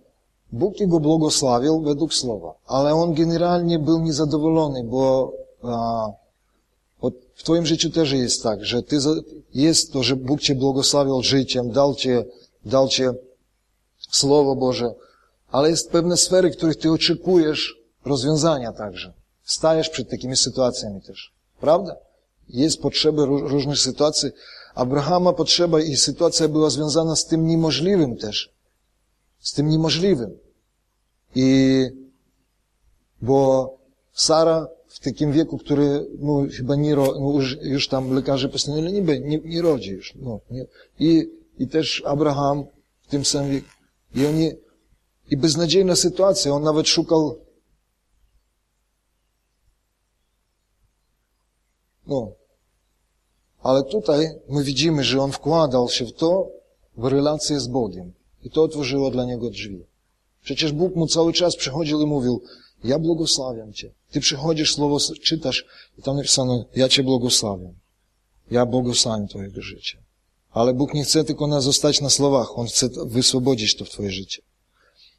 Bóg jego błogosławił według słowa. Ale on generalnie był niezadowolony, bo a, w twoim życiu też jest tak, że ty, jest to, że Bóg cię błogosławił życiem, dał ci, dał ci Słowo Boże, ale jest pewne sfery, których ty oczekujesz rozwiązania także. Stajesz przed takimi sytuacjami też. Prawda? Jest potrzeba różnych sytuacji. Abrahama potrzeba i sytuacja była związana z tym niemożliwym też. Z tym niemożliwym. I bo Sara w takim wieku, który no, chyba nie, no, już, już tam lekarze postanowili, nie, nie, nie rodzi już. No, nie. I, I też Abraham w tym samym wieku. I oni i beznadziejna sytuacja. On nawet szukał No. Ale tutaj my widzimy, że on wkładał się w to, w relację z Bogiem. I to otworzyło dla niego drzwi. Przecież Bóg mu cały czas przychodził i mówił, ja błogosławiam Cię. Ty przychodzisz, słowo czytasz i tam napisano, ja Cię błogosławiam. Ja błogosławiam Twojego życia. Ale Bóg nie chce tylko nas zostać na słowach. On chce wyswobodzić to w Twoje życie.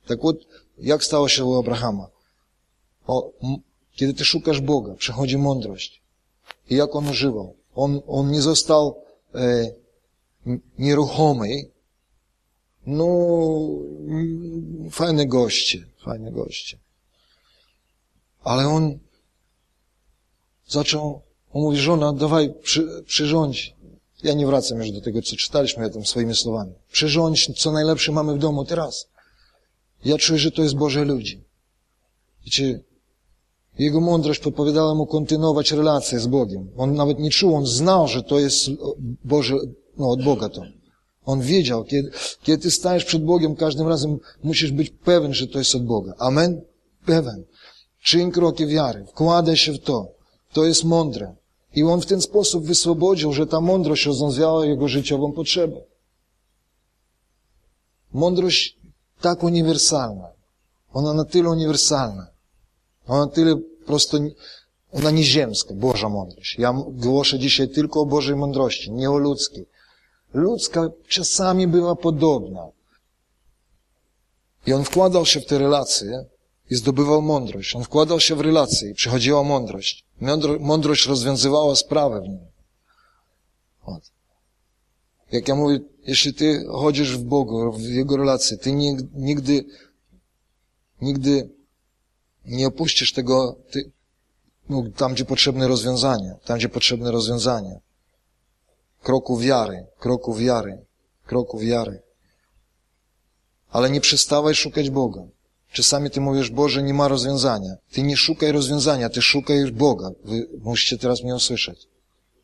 Tak вот, jak stało się u Abrahama? O, kiedy ty szukasz Boga, przychodzi mądrość. I jak on używał? On, on nie został e, nieruchomy. No, fajne goście, fajne goście. Ale on zaczął, on mówi, żona, dawaj, przy, przyrządź. Ja nie wracam już do tego, co czytaliśmy ja tam swoimi słowami. Przyrządź, co najlepsze mamy w domu teraz. Ja czuję, że to jest Boże ludzi. Wiecie, jego mądrość podpowiadała mu kontynuować relację z Bogiem. On nawet nie czuł, on znał, że to jest Boże, no od Boga to. On wiedział, kiedy, kiedy ty stajesz przed Bogiem, każdym razem musisz być pewien, że to jest od Boga. Amen? Pewien. Czyń kroki wiary. Wkładaj się w to. To jest mądre. I on w ten sposób wyswobodził, że ta mądrość rozwiązała jego życiową potrzebę. Mądrość tak uniwersalna. Ona na tyle uniwersalna. Ona na tyle prosto, ona nieziemska, Boża mądrość. Ja głoszę dzisiaj tylko o Bożej mądrości, nie o ludzkiej. Ludzka czasami była podobna. I on wkładał się w te relacje i zdobywał mądrość. On wkładał się w relacje i przychodziła mądrość. mądrość rozwiązywała sprawę w nim. Jak ja mówię, jeśli ty chodzisz w Bogu, w Jego relacji, ty nigdy, nigdy nie opuścisz tego, ty, no, tam gdzie potrzebne rozwiązanie, tam gdzie potrzebne rozwiązanie. Kroku wiary, kroku wiary, kroku wiary. Ale nie przestawaj szukać Boga. Czasami ty mówisz, Boże, nie ma rozwiązania. Ty nie szukaj rozwiązania, ty szukaj Boga. Wy musicie teraz mnie usłyszeć.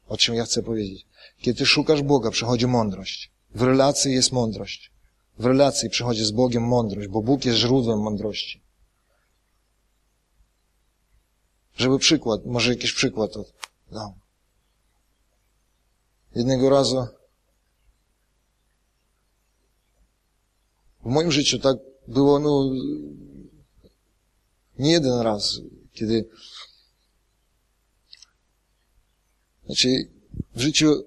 O czym ja chcę powiedzieć. Kiedy szukasz Boga, przychodzi mądrość. W relacji jest mądrość. W relacji przychodzi z Bogiem mądrość, bo Bóg jest źródłem mądrości. Żeby przykład, może jakiś przykład dam. Jednego razu w moim życiu tak było, no, nie jeden raz, kiedy znaczy w życiu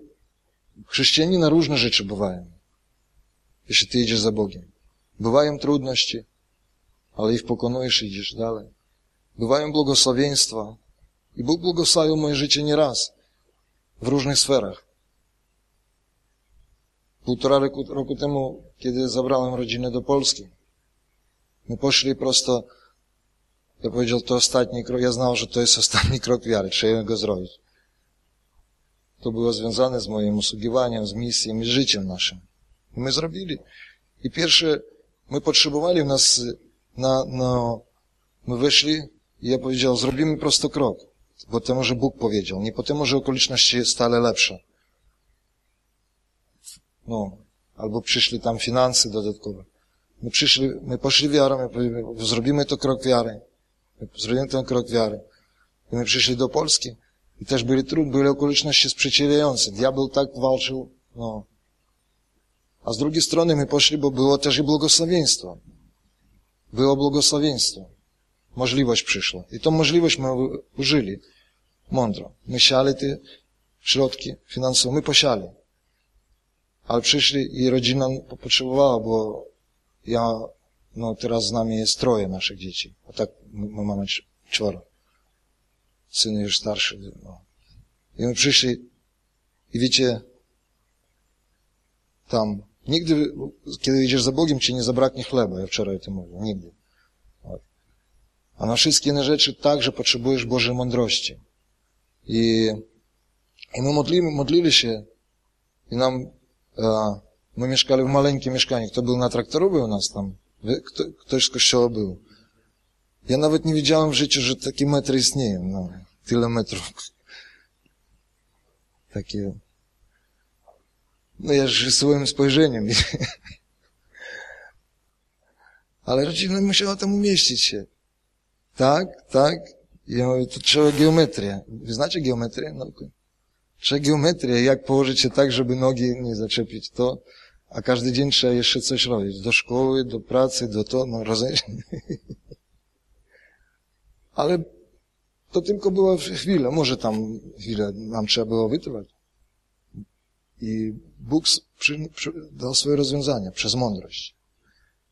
chrześcijanina różne rzeczy bywają, jeśli ty idziesz za Bogiem. Bywają trudności, ale ich pokonujesz i idziesz dalej. Bywają błogosławieństwa i Bóg błogosławił moje życie nieraz w różnych sferach. Półtora roku, roku temu, kiedy zabrałem rodzinę do Polski, my poszli prosto, ja powiedział, to ostatni krok, ja znał, że to jest ostatni krok wiary, trzeba go zrobić. To było związane z moim usługiwaniem, z misją i życiem naszym. I my zrobili. I pierwsze, my potrzebowali nas na, na, my weszli i ja powiedział, zrobimy prosto krok. Bo to może Bóg powiedział, nie po temu, że okoliczności stale lepsze. No, albo przyszli tam finanse dodatkowe. My przyszli, my poszli wiarą, my zrobimy to krok wiary. My zrobimy ten krok wiary. I my przyszli do Polski. I też byli trudne, były okoliczności sprzeciwiające. Diabeł tak walczył, no. A z drugiej strony my poszli, bo było też i błogosławieństwo. Było błogosławieństwo. Możliwość przyszła. I tą możliwość my użyli. Mądro. My siali te środki finansowe, my posiali. Ale przyszli i rodzina potrzebowała, bo ja, no teraz z nami jest troje naszych dzieci. A tak my mamy czworo. Syn już starszy. No. I my przyszli i wiecie, tam, nigdy, kiedy idziesz za Bogiem, ci nie zabraknie chleba. Ja wczoraj o tym mówię. Nigdy. A na wszystkie inne rzeczy także potrzebujesz Bożej mądrości. I, i my modlimy, modlili się i nam, a, my mieszkali w maleńkim mieszkaniu. Kto był na traktorze u nas tam? Kto, ktoś z kościoła był. Ja nawet nie wiedziałem w życiu, że takie metry istnieją. No, tyle metrów. [LAUGHS] Takie... No ja swoim spojrzeniem. [LAUGHS] Ale rodzina musiała tam umieścić się. Tak, tak. Ja mówię, to trzeba geometrię. Wy znacie geometrię? No, trzeba geometrię, jak położyć się tak, żeby nogi nie zaczepić to, a każdy dzień trzeba jeszcze coś robić. Do szkoły, do pracy, do to, no rozumiesz? [LAUGHS] Ale to tylko była chwila, może tam chwilę nam trzeba było wytrwać. I Bóg przy, przy, dał swoje rozwiązania przez mądrość.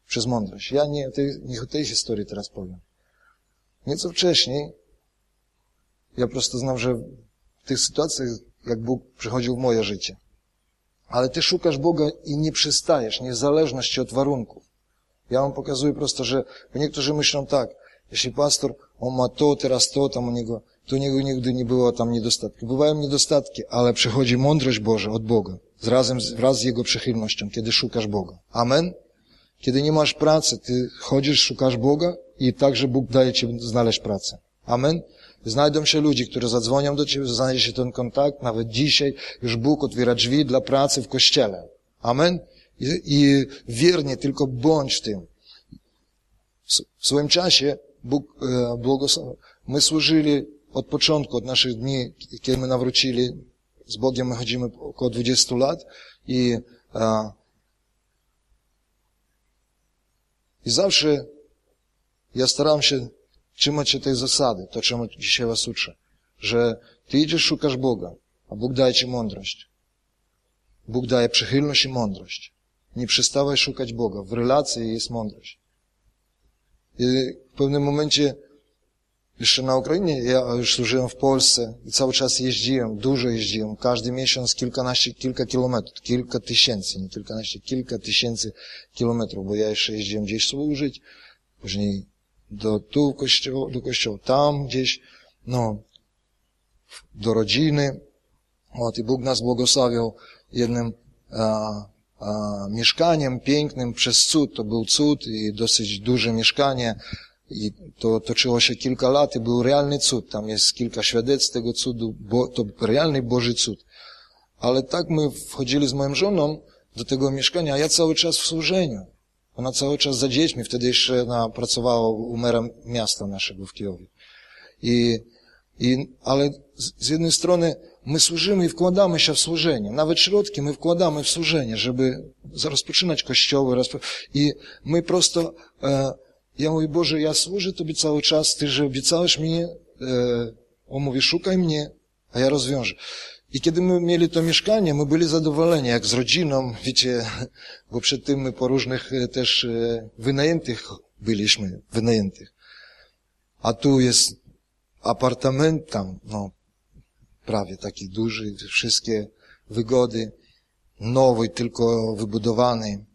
Przez mądrość. Ja nie, tej, nie o tej historii teraz powiem. Nieco wcześniej ja prosto znam, że w tych sytuacjach, jak Bóg przychodził w moje życie. Ale ty szukasz Boga i nie przystajesz, niezależności od warunków. Ja wam pokazuję prosto, że niektórzy myślą tak, jeśli pastor, on ma to, teraz to, tam u niego, to u niego nigdy nie było tam niedostatki. Bywają niedostatki, ale przychodzi mądrość Boża od Boga, razem, wraz z Jego przychylnością, kiedy szukasz Boga. Amen? Kiedy nie masz pracy, ty chodzisz, szukasz Boga i także Bóg daje ci znaleźć pracę. Amen? Znajdą się ludzie, którzy zadzwonią do ciebie, znajdzie się ten kontakt. Nawet dzisiaj już Bóg otwiera drzwi dla pracy w kościele. Amen? I, i wiernie tylko bądź w tym. W swoim czasie Bóg e, błogosławił. My służyli od początku, od naszych dni, kiedy my nawrócili z Bogiem, my chodzimy około 20 lat i, e, i zawsze ja starałem się trzymać się tej zasady, to czemu dzisiaj was uczę, że ty idziesz, szukasz Boga, a Bóg daje ci mądrość. Bóg daje przychylność i mądrość. Nie przestawaj szukać Boga. W relacji jest mądrość. I w pewnym momencie jeszcze na Ukrainie, ja już służyłem w Polsce i cały czas jeździłem, dużo jeździłem, każdy miesiąc kilkanaście, kilka kilometrów, kilka tysięcy, nie kilkanaście, kilka tysięcy kilometrów, bo ja jeszcze jeździłem gdzieś służyć, później do tu kościoła, do kościoła, tam gdzieś, no, do rodziny. Ot, i Bóg nas błogosławił jednym a, a, mieszkaniem pięknym przez cud. To był cud i dosyć duże mieszkanie. I to toczyło się kilka lat i był realny cud. Tam jest kilka świadectw tego cudu, bo to realny Boży cud. Ale tak my wchodzili z moją żoną do tego mieszkania, a ja cały czas w służeniu. Ona cały czas za dziećmi, wtedy jeszcze ona pracowała u mera miasta naszego w Kijowie. I, i, ale z, z jednej strony my służymy i wkładamy się w służenie. Nawet środki my wkładamy w służenie, żeby rozpoczynać kościoły. I my prosto, e, ja mówię, Boże, ja służę Tobie cały czas, Ty, że obiecałeś mi, e, on mówi, szukaj mnie, a ja rozwiążę. I kiedy my mieli to mieszkanie, my byli zadowoleni, jak z rodziną, [LAUGHS] wiecie, bo przed tym my po różnych e, też e, wynajętych byliśmy, wynajętych. A tu jest apartament tam, no, prawie taki duży, wszystkie wygody, nowy, tylko wybudowany,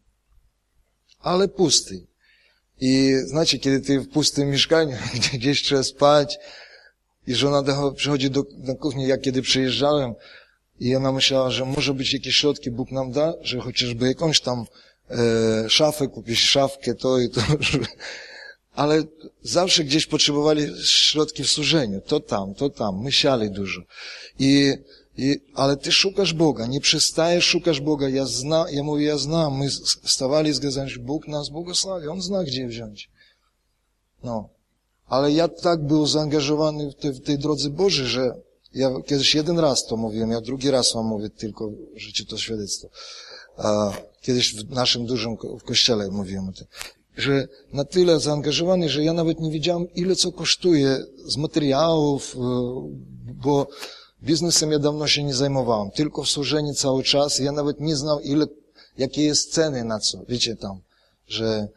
ale pusty. I znacie, kiedy ty w pustym mieszkaniu, [LAUGHS] gdzieś trzeba spać, i żona przychodzi do, na kuchnię, jak kiedy przyjeżdżałem, i ona myślała, że może być jakieś środki Bóg nam da, że chociażby jakąś tam e, szafę kupić, szafkę, to i to. [LAUGHS] Ale zawsze gdzieś potrzebowali środki w służeniu. To tam, to tam. Myśleli dużo. I, i, ale ty szukasz Boga, nie przestajesz, szukasz Boga. Ja zna, ja mówię, ja znam. My stawali, zgadzamy się, Bóg nas błogosławi. On zna, gdzie wziąć. No. Ale ja tak był zaangażowany w, te, w tej drodze Bożej, że ja kiedyś jeden raz to mówiłem, ja drugi raz wam mówię tylko w życiu to świadectwo. Kiedyś w naszym dużym w kościele mówiłem o tym, że na tyle zaangażowany, że ja nawet nie wiedziałem, ile co kosztuje z materiałów, e, bo biznesem ja dawno się nie zajmowałem, tylko w służeniu cały czas. Ja nawet nie znał, ile, jakie jest ceny na co, wiecie tam, że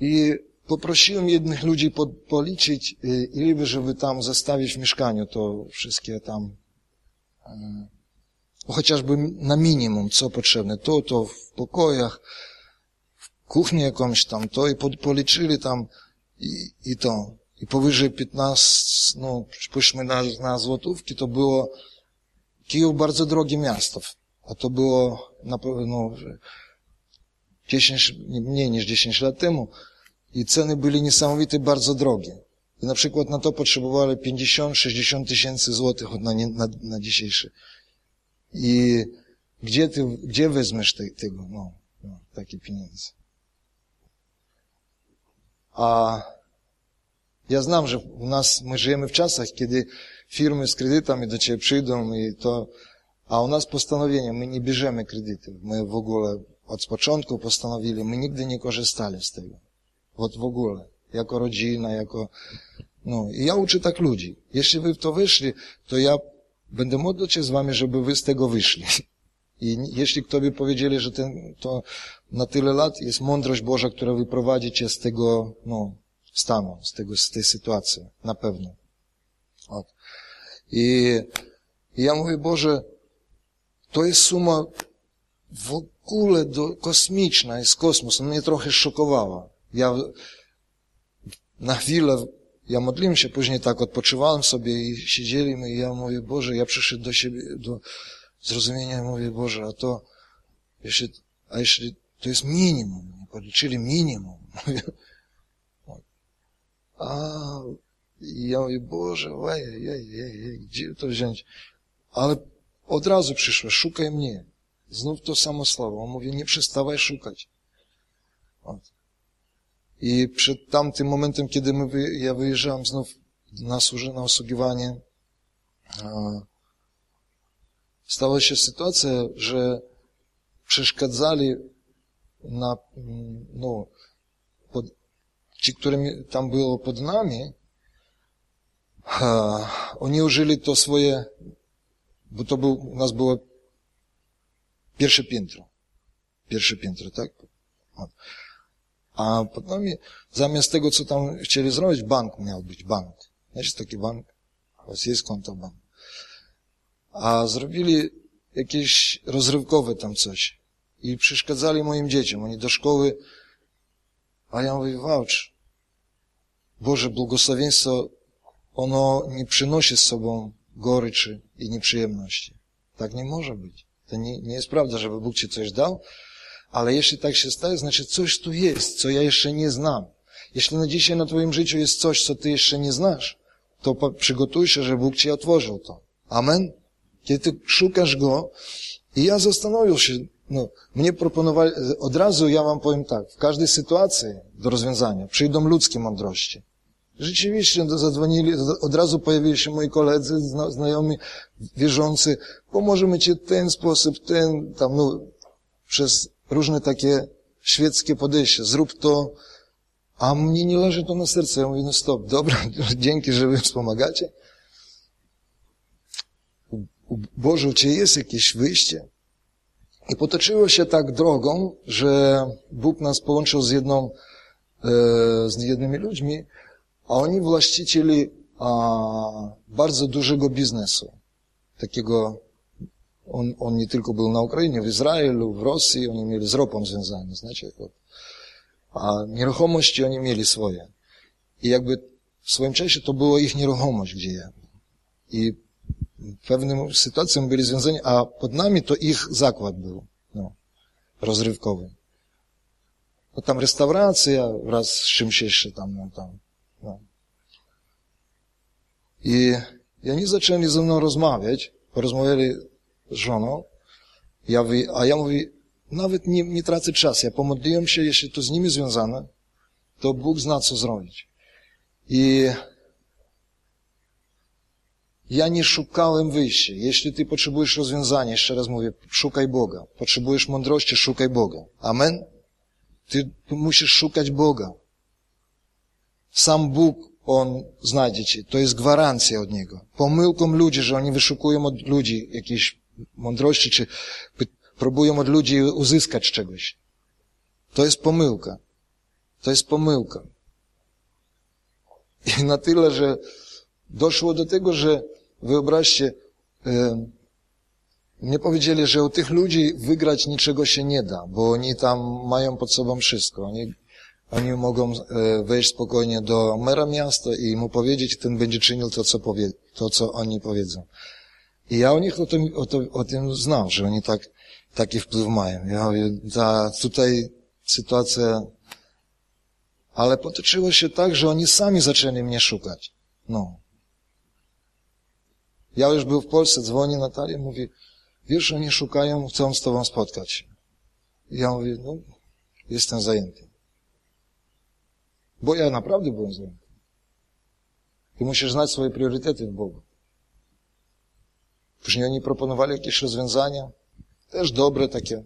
i poprosiłem jednych ludzi po, policzyć, y, ile by, żeby tam zostawić w mieszkaniu to wszystkie tam, no chociażby na minimum, co potrzebne. To, to w pokojach, w kuchni jakąś tam, to i pod, policzyli tam i, i to. I powyżej 15, no, spójrzmy na, na złotówki, to było Kijów bardzo drogie miasto, a to było na pewno 10, mniej niż 10 lat temu i ceny byli niesamowite, bardzo drogie. I na przykład na to potrzebowali 50-60 tysięcy złotych na, na, na dzisiejszy. I gdzie ty, gdzie wezmesz te, tego, no, no, takie pieniądze? A ja znam, że u nas, my żyjemy w czasach, kiedy firmy z kredytami do ciebie przyjdą i to, a u nas postanowienie, my nie bierzemy kredytów. My w ogóle od początku postanowili, my nigdy nie korzystali z tego od w ogóle, jako rodzina, jako... No i ja uczę tak ludzi. Jeśli wy w to wyszli, to ja będę modlić się z wami, żeby wy z tego wyszli. I jeśli kto by powiedzieli, że ten, to na tyle lat jest mądrość Boża, która wyprowadzi cię z tego no, stanu, z, tego, z tej sytuacji, na pewno. Ot. I, I ja mówię, Boże, to jest suma w ogóle do, kosmiczna, jest kosmos. Ona mnie trochę szokowała. Ja na chwilę, ja modliłem się, później tak odpoczywałem sobie i siedzieliśmy i ja mówię, Boże, ja przyszedł do siebie, do zrozumienia, mówię, Boże, a to, jeśli, a jeśli to jest minimum, nie policzyli minimum, [LAUGHS] mówię, a i ja mówię, Boże, ej, ej, ej, ej, gdzie to wziąć? Ale od razu przyszło, szukaj mnie. Znów to samo słowo. On mówi, nie przestawaj szukać. I przed tamtym momentem, kiedy my, ja wyjeżdżałem znów na służenie, na osługiwanie, stała się sytuacja, że przeszkadzali na, no, pod, ci, którymi tam było pod nami, oni użyli to swoje, bo to był, u nas było pierwsze piętro. Pierwsze piętro, tak? A potem zamiast tego, co tam chcieli zrobić, bank miał być, bank. Znaczy taki bank, was jest konto bank. A zrobili jakieś rozrywkowe tam coś. I przeszkadzali moim dzieciom. Oni do szkoły, a ja mówię, wałcz. Boże, błogosławieństwo, ono nie przynosi z sobą goryczy i nieprzyjemności. Tak nie może być. To nie, nie jest prawda, żeby Bóg ci coś dał, ale jeśli tak się staje, znaczy coś tu jest, co ja jeszcze nie znam. Jeśli na dzisiaj na twoim życiu jest coś, co ty jeszcze nie znasz, to przygotuj się, że Bóg ci otworzył to. Amen? Kiedy ty szukasz Go i ja zastanowił się, no, mnie proponowali, od razu ja wam powiem tak, w każdej sytuacji do rozwiązania przyjdą ludzkie mądrości. Rzeczywiście zadzwonili, od razu pojawili się moi koledzy, znajomi, wierzący, pomożemy ci w ten sposób, ten, tam, no, przez różne takie świeckie podejście, zrób to, a mnie nie leży to na serce. Ja mówię, no stop, dobra, [LAUGHS] dzięki, że wy wspomagacie. Boże, Ciebie jest jakieś wyjście. I potoczyło się tak drogą, że Bóg nas połączył z jedną, e, z jednymi ludźmi, a oni właścicieli bardzo dużego biznesu. Takiego, on, on nie tylko był na Ukrainie, w Izraelu, w Rosji, oni mieli z ropą związane, znacie, a nieruchomości oni mieli swoje. I jakby w swoim czasie to była ich nieruchomość, gdzie ja. I pewnym sytuacji byli związani, a pod nami to ich zakład był, no, rozrywkowy. No tam restauracja wraz z czymś jeszcze tam, no, tam, no. I, I oni zaczęli ze mną rozmawiać, porozmawiali z żoną, ja, a ja mówię, nawet nie, nie tracę czasu, ja pomodliłem się, jeśli to z nimi związane, to Bóg zna, co zrobić. I ja nie szukałem wyjścia. Jeśli ty potrzebujesz rozwiązania, jeszcze raz mówię, szukaj Boga. Potrzebujesz mądrości, szukaj Boga. Amen? Ty musisz szukać Boga. Sam Bóg, On znajdzie cię. To jest gwarancja od Niego. Pomyłką ludzi, że oni wyszukują od ludzi jakiejś mądrości, czy próbują od ludzi uzyskać czegoś. To jest pomyłka. To jest pomyłka. I na tyle, że doszło do tego, że Wyobraźcie, mnie powiedzieli, że u tych ludzi wygrać niczego się nie da, bo oni tam mają pod sobą wszystko. Oni, oni mogą e, wejść spokojnie do mera miasta i mu powiedzieć, ten będzie czynił to, co, powie, to, co oni powiedzą. I ja o nich o tym, o, to, o tym znam, że oni tak, taki wpływ mają. Ja mówię, ta, tutaj sytuacja, ale potoczyło się tak, że oni sami zaczęli mnie szukać. No. Ja już był w Polsce, dzwoni Natalia, mówi, wiesz, oni szukają, chcą z tobą spotkać. Ja mówię, no, jestem zajęty. Bo ja naprawdę byłem zajęty. Ty musisz znać swoje priorytety w Bogu. Później oni proponowali jakieś rozwiązania, też dobre takie.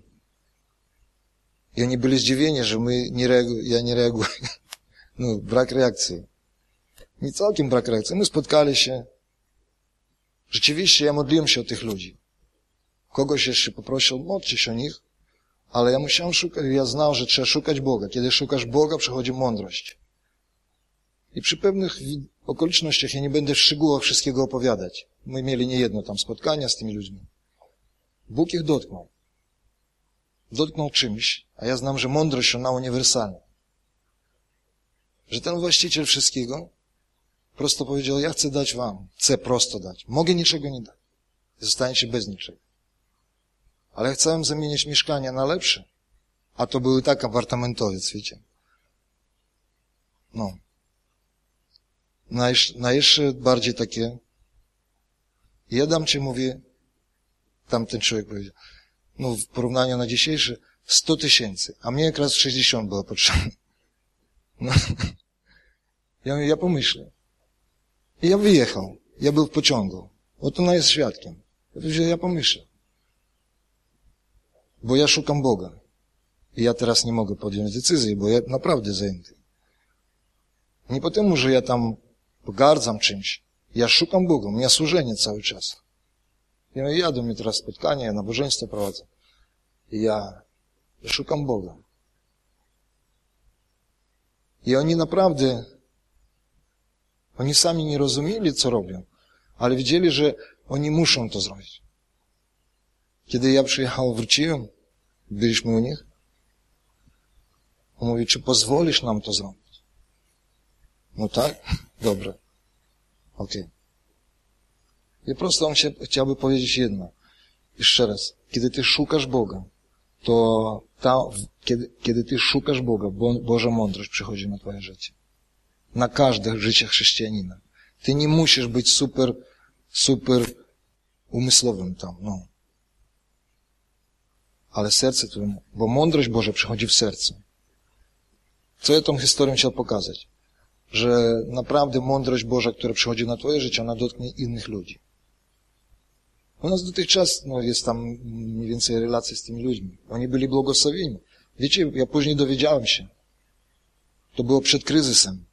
I oni byli zdziwieni, że my nie reagu- ja nie reaguję. [LAUGHS] No, brak reakcji. Nie całkiem brak reakcji. My spotkali się, Rzeczywiście ja modliłem się o tych ludzi. Kogoś jeszcze poprosił, modlcie się o nich, ale ja musiałem szukać, ja znał, że trzeba szukać Boga. Kiedy szukasz Boga, przychodzi mądrość. I przy pewnych okolicznościach, ja nie będę w szczegółach wszystkiego opowiadać. My mieli niejedno tam spotkania z tymi ludźmi. Bóg ich dotknął. Dotknął czymś, a ja znam, że mądrość ona uniwersalna. Że ten właściciel wszystkiego Prosto powiedział, ja chcę dać wam, chcę prosto dać. Mogę niczego nie dać. Zostaniecie bez niczego. Ale ja chciałem zamienić mieszkania na lepsze. A to były tak apartamentowiec, wiecie. No. Na na jeszcze bardziej takie. Ja dam ci, mówię, tamten człowiek powiedział, no w porównaniu na dzisiejszy, 100 tysięcy, a mnie jak raz 60 było potrzebne. No. Ja mówię, ja pomyślę. I ja wyjechał. Ja był w pociągu. Oto ona jest świadkiem. Ja powiedziałem, ja pomyślę. Bo ja szukam Boga. I ja teraz nie mogę podjąć decyzji, bo ja naprawdę zajęty. Nie po temu, że ja tam pogardzam czymś. Ja szukam Boga, u mnie służenie cały czas. Ja jadę mi teraz spotkanie, ja nabożeństwo prowadzę. Ja szukam Boga. I oni naprawdę, oni sami nie rozumieli, co robią, ale widzieli, że oni muszą to zrobić. Kiedy ja przyjechał, wróciłem, byliśmy u nich, on mówi, czy pozwolisz nam to zrobić? No tak? Dobra. Okej. Okay. I prosto on się, chciałby powiedzieć jedno. Jeszcze raz. Kiedy ty szukasz Boga, to ta, kiedy, kiedy ty szukasz Boga, Bo, Boża mądrość przychodzi na twoje życie. Na każde życie chrześcijanina. Ty nie musisz być super, super umysłowym tam, no. Ale serce twoje, bo mądrość Boża przychodzi w sercu. Co ja tą historią chciał pokazać? Że naprawdę mądrość Boża, która przychodzi na twoje życie, ona dotknie innych ludzi. U nas dotychczas no, jest tam mniej więcej relacja z tymi ludźmi. Oni byli błogosławieni. Wiecie, ja później dowiedziałem się. To było przed kryzysem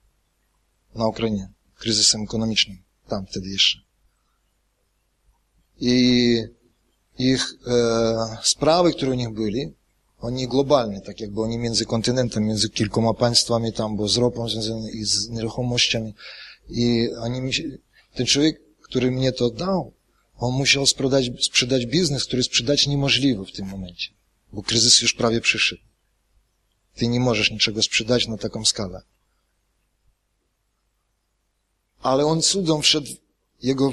na Ukrainie. Kryzysem ekonomicznym. Tam wtedy jeszcze. I ich e, sprawy, które u nich byli, oni globalne, tak jakby oni między kontynentem, między kilkoma państwami tam, bo z ropą związane i z nieruchomościami. I oni ten człowiek, który mnie to dał, on musiał sprzedać, sprzedać biznes, który sprzedać niemożliwy w tym momencie, bo kryzys już prawie przyszedł. Ty nie możesz niczego sprzedać na taką skalę. Ale on cudem wszedł, jego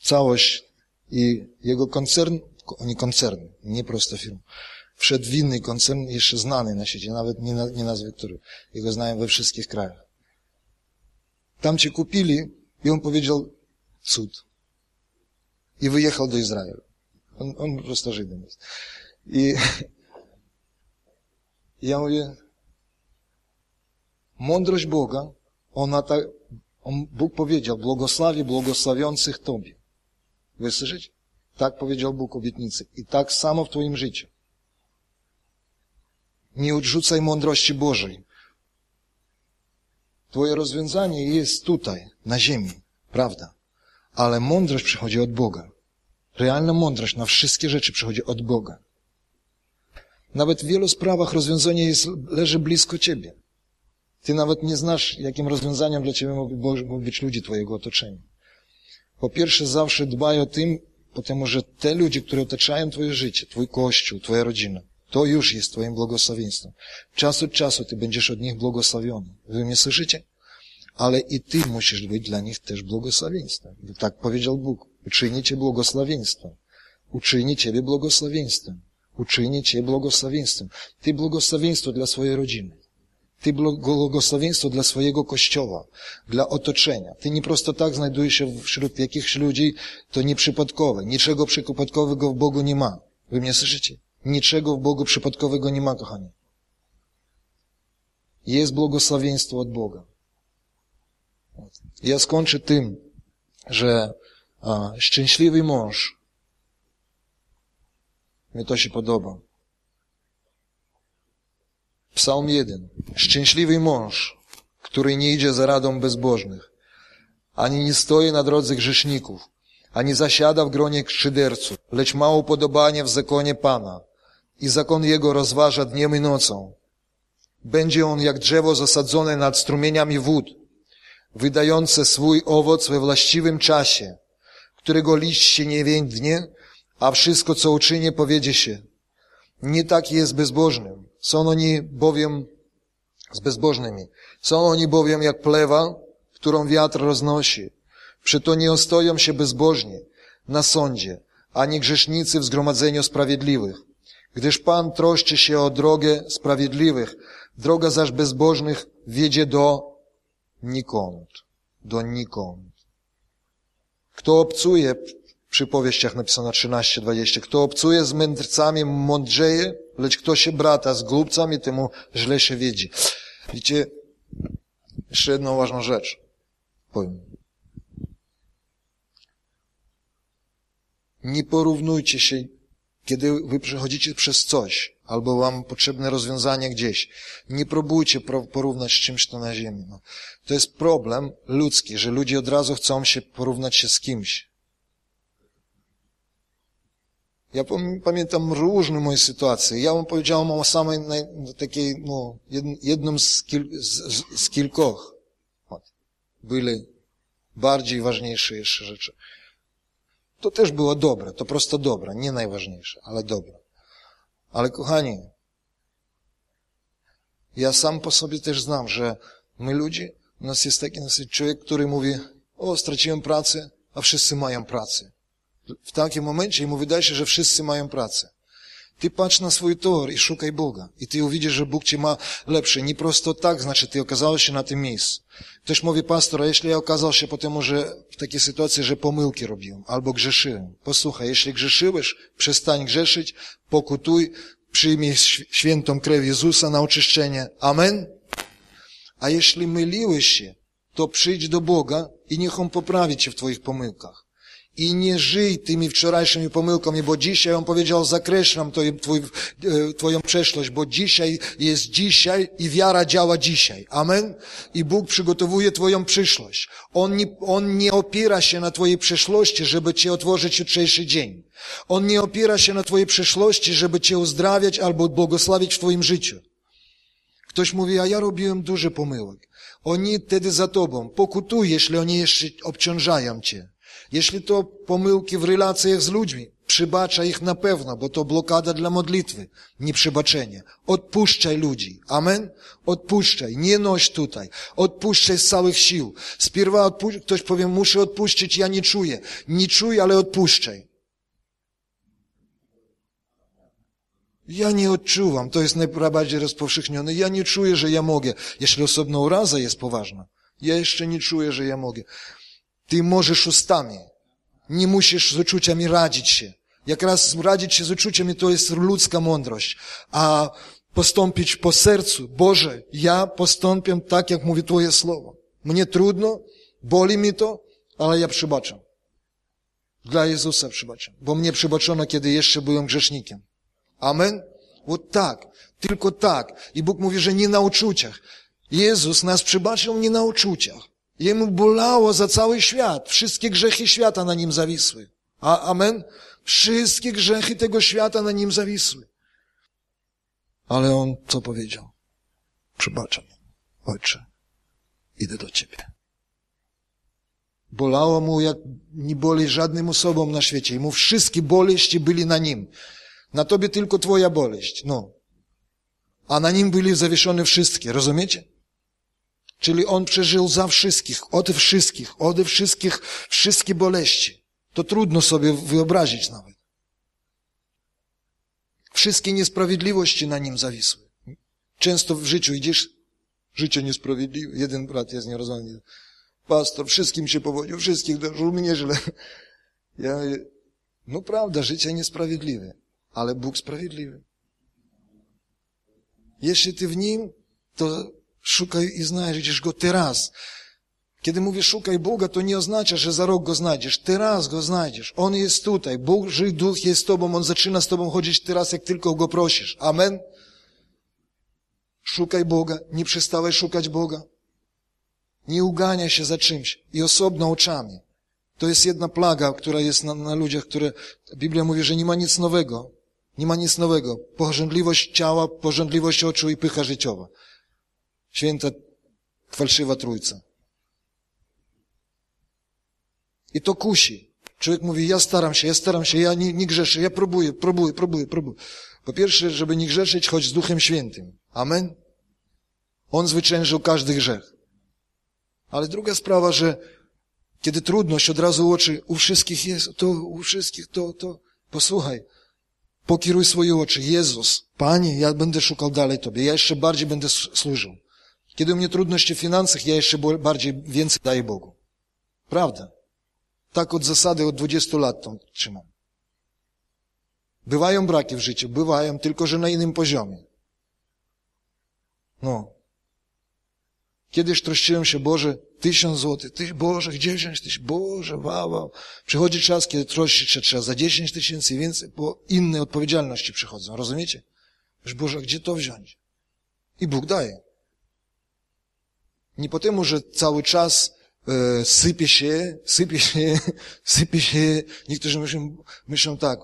całość i jego koncern, oni koncern, nie prosto firma, wszedł w inny koncern, jeszcze znany na świecie, nawet nie, nie nazwę który. Jego znają we wszystkich krajach. Tam cię kupili i on powiedział cud i wyjechał do Izraela. On, on po prostu Żydem jest. I, [LAUGHS] ja mówię, mądrość Boga, ona tak, on, Bóg powiedział, błogosławi błogosławiących Tobie. Wy słyszycie? Tak powiedział Bóg obietnicy. I tak samo w Twoim życiu. Nie odrzucaj mądrości Bożej. Twoje rozwiązanie jest tutaj, na ziemi. Prawda? Ale mądrość przychodzi od Boga. Realna mądrość na wszystkie rzeczy przychodzi od Boga. Nawet w wielu sprawach rozwiązanie jest, leży blisko Ciebie. Ty nawet nie znasz, jakim rozwiązaniem dla Ciebie mogą być ludzie Twojego otoczenia. Po pierwsze, zawsze dbaj o tym, ponieważ że te ludzie, które otaczają Twoje życie, Twój kościół, Twoja rodzina, to już jest Twoim błogosławieństwem. Czas od czasu Ty będziesz od nich błogosławiony. Wy mnie słyszycie? ale i Ty musisz być dla nich też błogosławieństwem. Tak powiedział Bóg. Uczyni Cię błogosławieństwem. Uczyni Ciebie błogosławieństwem. Uczyni Cię błogosławieństwem. Ty błogosławieństwo dla swojej rodziny. Ty błogosławieństwo dla swojego kościoła, dla otoczenia. Ty nie prosto tak znajdujesz się wśród jakichś ludzi, to nieprzypadkowe. Niczego przypadkowego w Bogu nie ma. Wy mnie słyszycie? Niczego w Bogu przypadkowego nie ma, kochani. Jest błogosławieństwo od Boga. Ja skończę tym, że a, szczęśliwy mąż, mi to się podoba. Psalm 1. Szczęśliwy mąż, który nie idzie za radą bezbożnych, ani nie stoi na drodze grzeszników, ani zasiada w gronie szyderców, lecz ma upodobanie w zakonie Pana i zakon Jego rozważa dniem i nocą. Będzie on jak drzewo zasadzone nad strumieniami wód, wydające swój owoc we właściwym czasie, którego liść się nie więdnie, a wszystko, co uczyni, powiedzie się. Nie tak jest bezbożnym. Są oni bowiem z bezbożnymi. Są oni bowiem jak plewa, którą wiatr roznosi. Przeto nie ostoją się bezbożni na sądzie, ani grzesznicy w zgromadzeniu sprawiedliwych. Gdyż Pan troszczy się o drogę sprawiedliwych, droga zaś bezbożnych wiedzie do nikąd, do nikąd. Kto obcuje, w przypowieściach napisano 13-20, kto obcuje z mędrcami mądrzeje, lecz kto się brata z głupcami, temu źle się wiedzi. Widzicie, jeszcze jedną ważną rzecz powiem. Nie porównujcie się, kiedy wy przechodzicie przez coś, albo wam potrzebne rozwiązanie gdzieś. Nie próbujcie porównać z czymś to na ziemi. No. To jest problem ludzki, że ludzie od razu chcą się porównać się z kimś. Ja pamiętam różne moje sytuacje. Ja wam powiedziałem o samej takiej, no, jednym z, kil, z, z kilkoch. Byli bardziej ważniejsze jeszcze rzeczy. To też było dobre, to prosto dobre, nie najważniejsze, ale dobre. Ale kochani, ja sam po sobie też znam, że my ludzie, u nas jest taki człowiek, który mówi, o, straciłem pracę, a wszyscy mają pracę. W takim momencie mu wydaje się, że wszyscy mają pracę. Ty patrz na swój tor i szukaj Boga. I ty uwidzisz, że Bóg cię ma lepszy. Nie prosto tak, znaczy ty okazałeś się na tym miejscu. Ktoś mówi, pastor, a jeśli ja okazał się potem, że w takiej sytuacji, że pomyłki robiłem albo grzeszyłem. Posłuchaj, jeśli grzeszyłeś, przestań grzeszyć, pokutuj, przyjmij świętą krew Jezusa na oczyszczenie. Amen? A jeśli myliłeś się, to przyjdź do Boga i niech On poprawi cię w twoich pomyłkach. I nie żyj tymi wczorajszymi pomyłkami, bo dzisiaj On powiedział, zakreślam twój, twój, e, Twoją przeszłość, bo dzisiaj jest dzisiaj i wiara działa dzisiaj. Amen? I Bóg przygotowuje Twoją przyszłość. On nie, On nie opiera się na Twojej przeszłości, żeby Cię otworzyć jutrzejszy dzień. On nie opiera się na Twojej przeszłości, żeby Cię uzdrawiać albo błogosławić w Twoim życiu. Ktoś mówi, a ja robiłem duże pomyłek. Oni wtedy za Tobą. Pokutuj, jeśli oni jeszcze obciążają Cię. Jeśli to pomyłki w relacjach z ludźmi, przybaczaj ich na pewno, bo to blokada dla modlitwy, nie przybaczenie. Odpuszczaj ludzi. Amen? Odpuszczaj. Nie noś tutaj. Odpuszczaj z całych sił. Spierwa odpuszczaj. Ktoś powie, muszę odpuścić, ja nie czuję. Nie czuj, ale odpuszczaj. Ja nie odczuwam, to jest najbardziej rozpowszechnione. Ja nie czuję, że ja mogę. Jeśli osobna uraza jest poważna, ja jeszcze nie czuję, że ja mogę. Ty możesz ustami. Nie musisz z uczuciami radzić się. Jak raz radzić się z uczuciami to jest ludzka mądrość. A postąpić po sercu. Boże, ja postąpię tak, jak mówi Twoje słowo. Mnie trudno, boli mi to, ale ja przebaczam. Dla Jezusa przebaczam. Bo mnie przebaczono, kiedy jeszcze byłem grzesznikiem. Amen? Вот tak. Tylko tak. I Bóg mówi, że nie na uczuciach. Jezus nas przebaczył nie na uczuciach. Jemu bolało za cały świat. Wszystkie grzechy świata na nim zawisły. A, amen? Wszystkie grzechy tego świata na nim zawisły. Ale on co powiedział? Przebaczam. Ojcze, idę do Ciebie. Bolało mu, jak nie boli żadnym osobom na świecie. I mu wszystkie boleści byli na nim. Na Tobie tylko Twoja boleść. No. A na nim byli zawieszone wszystkie. Rozumiecie? Czyli on przeżył za wszystkich, od wszystkich, od wszystkich, wszystkie boleści. To trudno sobie wyobrazić nawet. Wszystkie niesprawiedliwości na nim zawisły. Często w życiu idziesz, życie niesprawiedliwe. Jeden brat jest nierozumny. Pastor, wszystkim się powodził, wszystkich dożył, mnie źle. Ja, no prawda, życie niesprawiedliwe, ale Bóg sprawiedliwy. Jeśli ty w Nim, to Szukaj i znajdziesz Go teraz. Kiedy mówię szukaj Boga, to nie oznacza, że za rok Go znajdziesz. Teraz Go znajdziesz. On jest tutaj. Boży Duch jest z Tobą. On zaczyna z Tobą chodzić teraz, jak tylko Go prosisz. Amen? Szukaj Boga. Nie przestałeś szukać Boga. Nie uganiaj się za czymś. I osobno oczami. To jest jedna plaga, która jest na, na ludziach, które Biblia mówi, że nie ma nic nowego. Nie ma nic nowego. Pożądliwość ciała, pożądliwość oczu i pycha życiowa. Święta, fałszywa trójca. I to kusi. Człowiek mówi, ja staram się, ja staram się, ja nie, nie grzeszę, ja próbuję, próbuję, próbuję, próbuję. Po pierwsze, żeby nie grzeszyć, chodź z Duchem Świętym. Amen? On zwyciężył każdy grzech. Ale druga sprawa, że kiedy trudność od razu oczy u wszystkich jest, to u wszystkich, to, to, posłuchaj, pokieruj swoje oczy. Jezus, Panie, ja będę szukał dalej Tobie, ja jeszcze bardziej będę służył. Kiedy u mnie trudności w finansach, ja jeszcze bardziej, więcej daję Bogu. Prawda. Tak od zasady, od 20 lat to trzymam. Bywają braki w życiu, bywają, tylko że na innym poziomie. No. Kiedyś troszczyłem się, Boże, tysiąc złotych, ty, Boże, dziesięć tysięcy, Boże, wow, wow. Przychodzi czas, kiedy troszczyć się trzeba za dziesięć tysięcy więcej, bo inne odpowiedzialności przychodzą, rozumiecie? Boże, gdzie to wziąć? I Bóg daje. Nie po temu, że cały czas e, sypie się, sypie się, [LAUGHS] sypie się. Niektórzy myślą, myślą tak,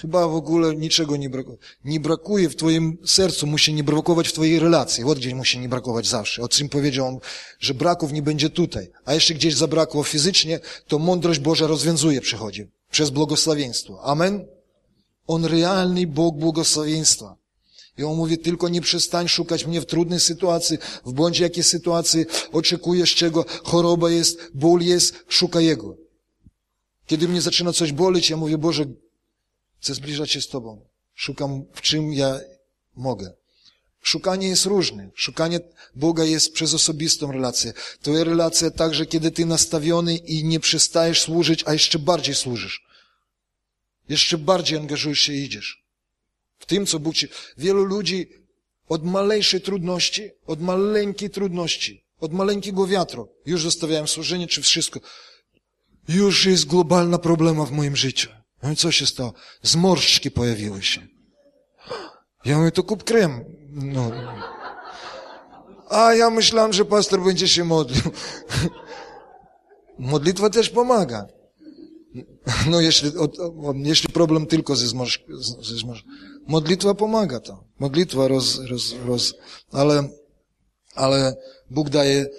chyba w ogóle niczego nie brakuje. Nie brakuje w twoim sercu, musi nie brakować w twojej relacji. Вот gdzie musi nie brakować zawsze. O czym powiedział on, że braków nie będzie tutaj. A jeśli gdzieś zabrakło fizycznie, to mądrość Boża rozwiązuje, przychodzi. Przez błogosławieństwo. Amen? On realny Bóg błogosławieństwa. I on mówi, tylko nie przestań szukać mnie w trudnej sytuacji, w bądź jakiej sytuacji oczekujesz czego, choroba jest, ból jest, szukaj Jego. Kiedy mnie zaczyna coś boleć, ja mówię, Boże, chcę zbliżać się z Tobą. Szukam, w czym ja mogę. Szukanie jest różne. Szukanie Boga jest przez osobistą relację. To jest relacja także, kiedy Ty nastawiony i nie przestajesz służyć, a jeszcze bardziej służysz. Jeszcze bardziej angażujesz się i idziesz. W tym, co Bóg ci... Wielu ludzi od maleńszej trudności, od maleńkiej trudności, od maleńkiego wiatru już zostawiają służenie czy wszystko. Już jest globalna problema w moim życiu. No i co się stało? Zmorszczki pojawiły się. Ja mówię, to kup krem. No. A ja myślałem, że pastor będzie się modlił. [LAUGHS] Modlitwa też pomaga. No jeśli, jeśli problem tylko ze zmorszczkiem. Modlitwa pomaga to. Modlitwa roz, roz, roz, ale, ale Bóg daje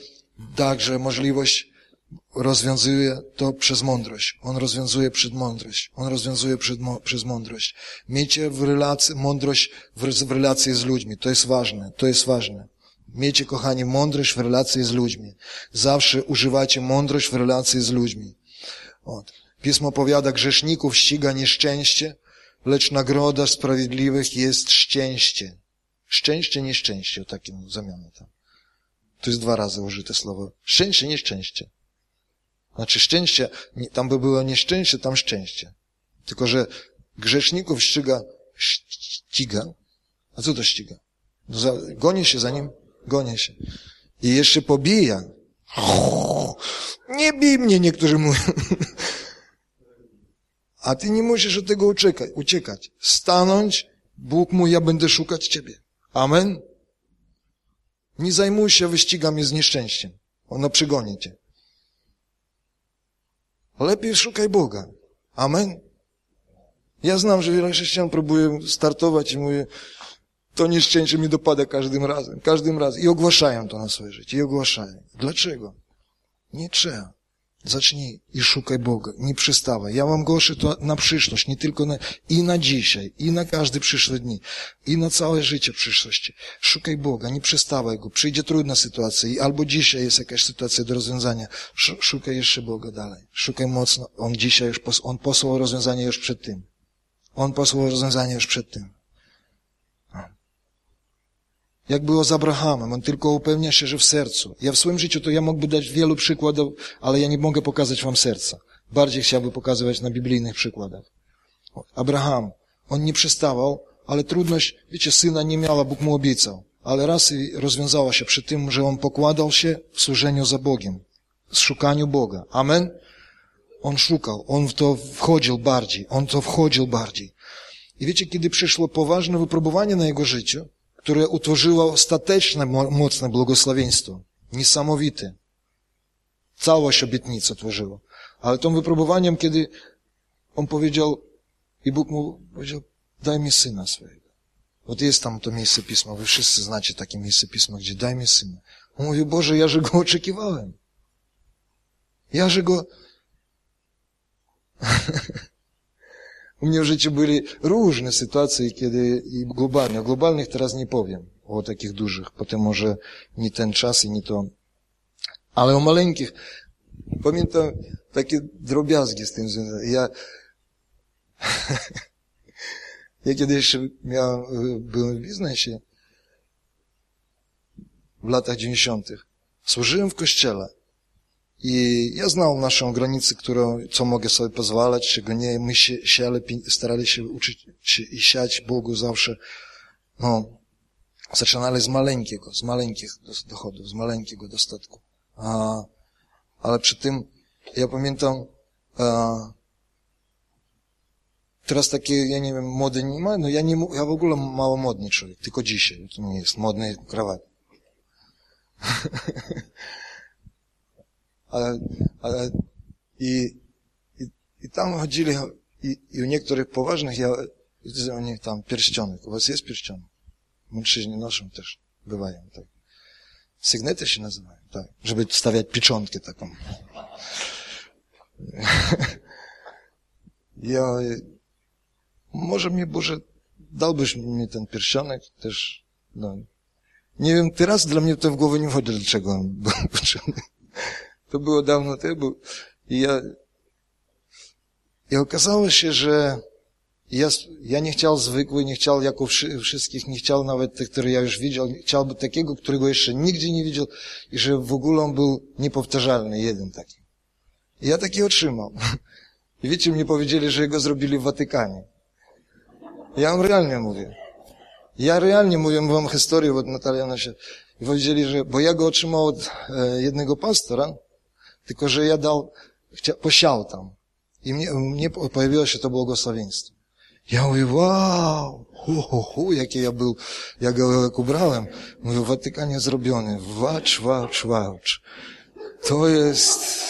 także możliwość rozwiązuje to przez mądrość. On rozwiązuje przed mądrość. On rozwiązuje przed, przez mądrość. Miejcie w relacji, mądrość w, w relacji z ludźmi. To jest ważne. To jest ważne. Miejcie, kochani, mądrość w relacji z ludźmi. Zawsze używajcie mądrość w relacji z ludźmi. Od. Pismo powiada, grzeszników ściga nieszczęście, lecz nagroda sprawiedliwych jest szczęście. Szczęście, nieszczęście, o takim zamianie tam. To jest dwa razy użyte słowo. Szczęście, nieszczęście. Znaczy szczęście, tam by było nieszczęście, tam szczęście. Tylko, że grzeszników ściga, ściga. A co to ściga? Gonię się za nim? Gonię się. I jeszcze pobija. Nie bij mnie, niektórzy mówią. [LAUGHS] A ty nie musisz od tego uciekać. uciekać. Stanąć, Bóg mówi, ja będę szukać Ciebie. Amen? Nie zajmuj się wyścigami z nieszczęściem. Ono przygoni Cię. Lepiej szukaj Boga. Amen? Ja znam, że wiele chrześcijan próbuje startować i mówi, to nieszczęście mi dopada każdym razem, każdym razem. I ogłaszają to na swoje życie. I ogłaszają. Dlaczego? Nie trzeba. Zacznij i szukaj Boga. Nie przystawaj. Ja wam głoszę to na przyszłość, nie tylko na, i na dzisiaj, i na każdy przyszły dni, i na całe życie przyszłości. Szukaj Boga, nie przystawaj Go. Przyjdzie trudna sytuacja i albo dzisiaj jest jakaś sytuacja do rozwiązania. Szukaj jeszcze Boga dalej. Szukaj mocno. On dzisiaj już, on posłał rozwiązanie już przed tym. On posłał rozwiązanie już przed tym. Jak było z Abrahamem, on tylko upewnia się, że w sercu. Ja w swoim życiu to ja mógłby dać wielu przykładów, ale ja nie mogę pokazać wam serca. Bardziej chciałbym pokazywać na biblijnych przykładach. Abraham, on nie przestawał, ale trudność, wiecie, syna nie miała, Bóg mu obiecał. Ale raz i rozwiązała się przy tym, że on pokładał się w służeniu za Bogiem, w szukaniu Boga. Amen? On szukał, on w to wchodził bardziej, on to wchodził bardziej. I wiecie, kiedy przyszło poważne wypróbowanie na jego życiu, które utworzyło ostateczne, mocne błogosławieństwo. Niesamowite. Całość obietnicy tworzyło. Ale tym wypróbowaniem, kiedy on powiedział, i Bóg mu powiedział, daj mi syna swojego. Вот jest tam to miejsce pisma, wy wszyscy znacie takie miejsce pisma, gdzie daj mi syna. On mówi, Boże, ja że go oczekiwałem. Ja że go... [LAUGHS] U mnie w życiu byli różne sytuacje, kiedy i globalnie, o globalnych teraz nie powiem, o takich dużych, potem może nie ten czas i nie to. Ale o maleńkich, pamiętam takie drobiazgi z tym związane. Ja, [LAUGHS] ja kiedy jeszcze miałem, byłem w biznesie, w latach dziewięćdziesiątych, służyłem w kościele. I ja znał naszą granicę, którą, co mogę sobie pozwalać, czego nie. My się, lepiej starali się uczyć się i siać Bogu zawsze. No, zaczynali z maleńkiego, z maleńkich dochodów, z maleńkiego dostatku. A, ale przy tym, ja pamiętam, a, teraz takie, ja nie wiem, mody nie ma, no ja nie, ja w ogóle mało modny człowiek, tylko dzisiaj, to nie jest modny krawat. [LAUGHS] ale, ale i, i, i tam chodzili I, I u niektórych poważnych ja nich tam pierścionek. U was jest pierścionek? Mężczyźni noszą też, bywają, tak. Sygnety się nazywają, tak. Żeby stawiać pieczątkę taką. [LAUGHS] ja, może mnie Boże, dałbyś mi ten pierścionek też, no. Nie wiem, teraz dla mnie to w głowę nie wchodzi, dlaczego on był [LAUGHS] potrzebny. To było dawno temu. I ja, i okazało się, że ja, ja nie chciał zwykły, nie chciał jako wszystkich, nie chciał nawet tych, które ja już widział, chciałby takiego, którego jeszcze nigdzie nie widział i że w ogóle on był niepowtarzalny, jeden taki. I ja taki otrzymał. [LAUGHS] I wiecie, mnie powiedzieli, że go zrobili w Watykanie. Ja wam realnie mówię. Ja realnie mówię wam historię od Natalia się. I powiedzieli, że, bo ja go otrzymał od e, jednego pastora, tylko że ja dał, posiał tam. I mnie, mnie pojawiło się to błogosławieństwo. Ja mówię, wow, hu, hu, hu, jakie ja był, jak go jak ubrałem. Mówię, Watykanie zrobiony, wacz, wacz, wacz. To jest...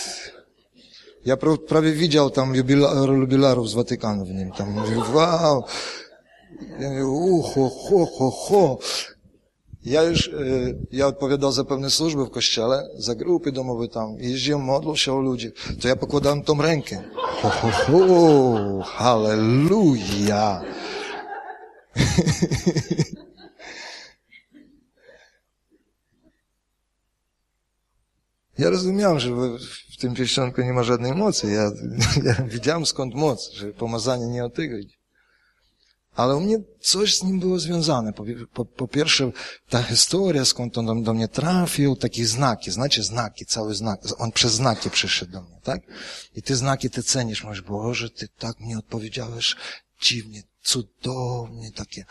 Ja prawie widział tam jubilarów z Watykanu w nim. Tam mówię, wow. Ja mówię, ucho, ho, ho, ho. Ja już, e, ja odpowiadał za pewne służby w kościele, za grupy domowe tam, jeździłem, modlał się o ludzi, to ja pokładałem tą rękę. Ho, ho, ho, halleluja. Ja rozumiałem, że w tym pieścionku nie ma żadnej mocy. Ja, ja widziałem skąd moc, że pomazanie nie o tego idzie. Ale u mnie coś z nim było związane. Po, po, po pierwsze, ta historia, skąd on do, do, mnie trafił, takie znaki, znacie znaki, cały znak. On przez znaki przyszedł do mnie, tak? I te znaki ty cenisz, mówisz, Boże, ty tak mi odpowiedziałeś dziwnie, cudownie, takie.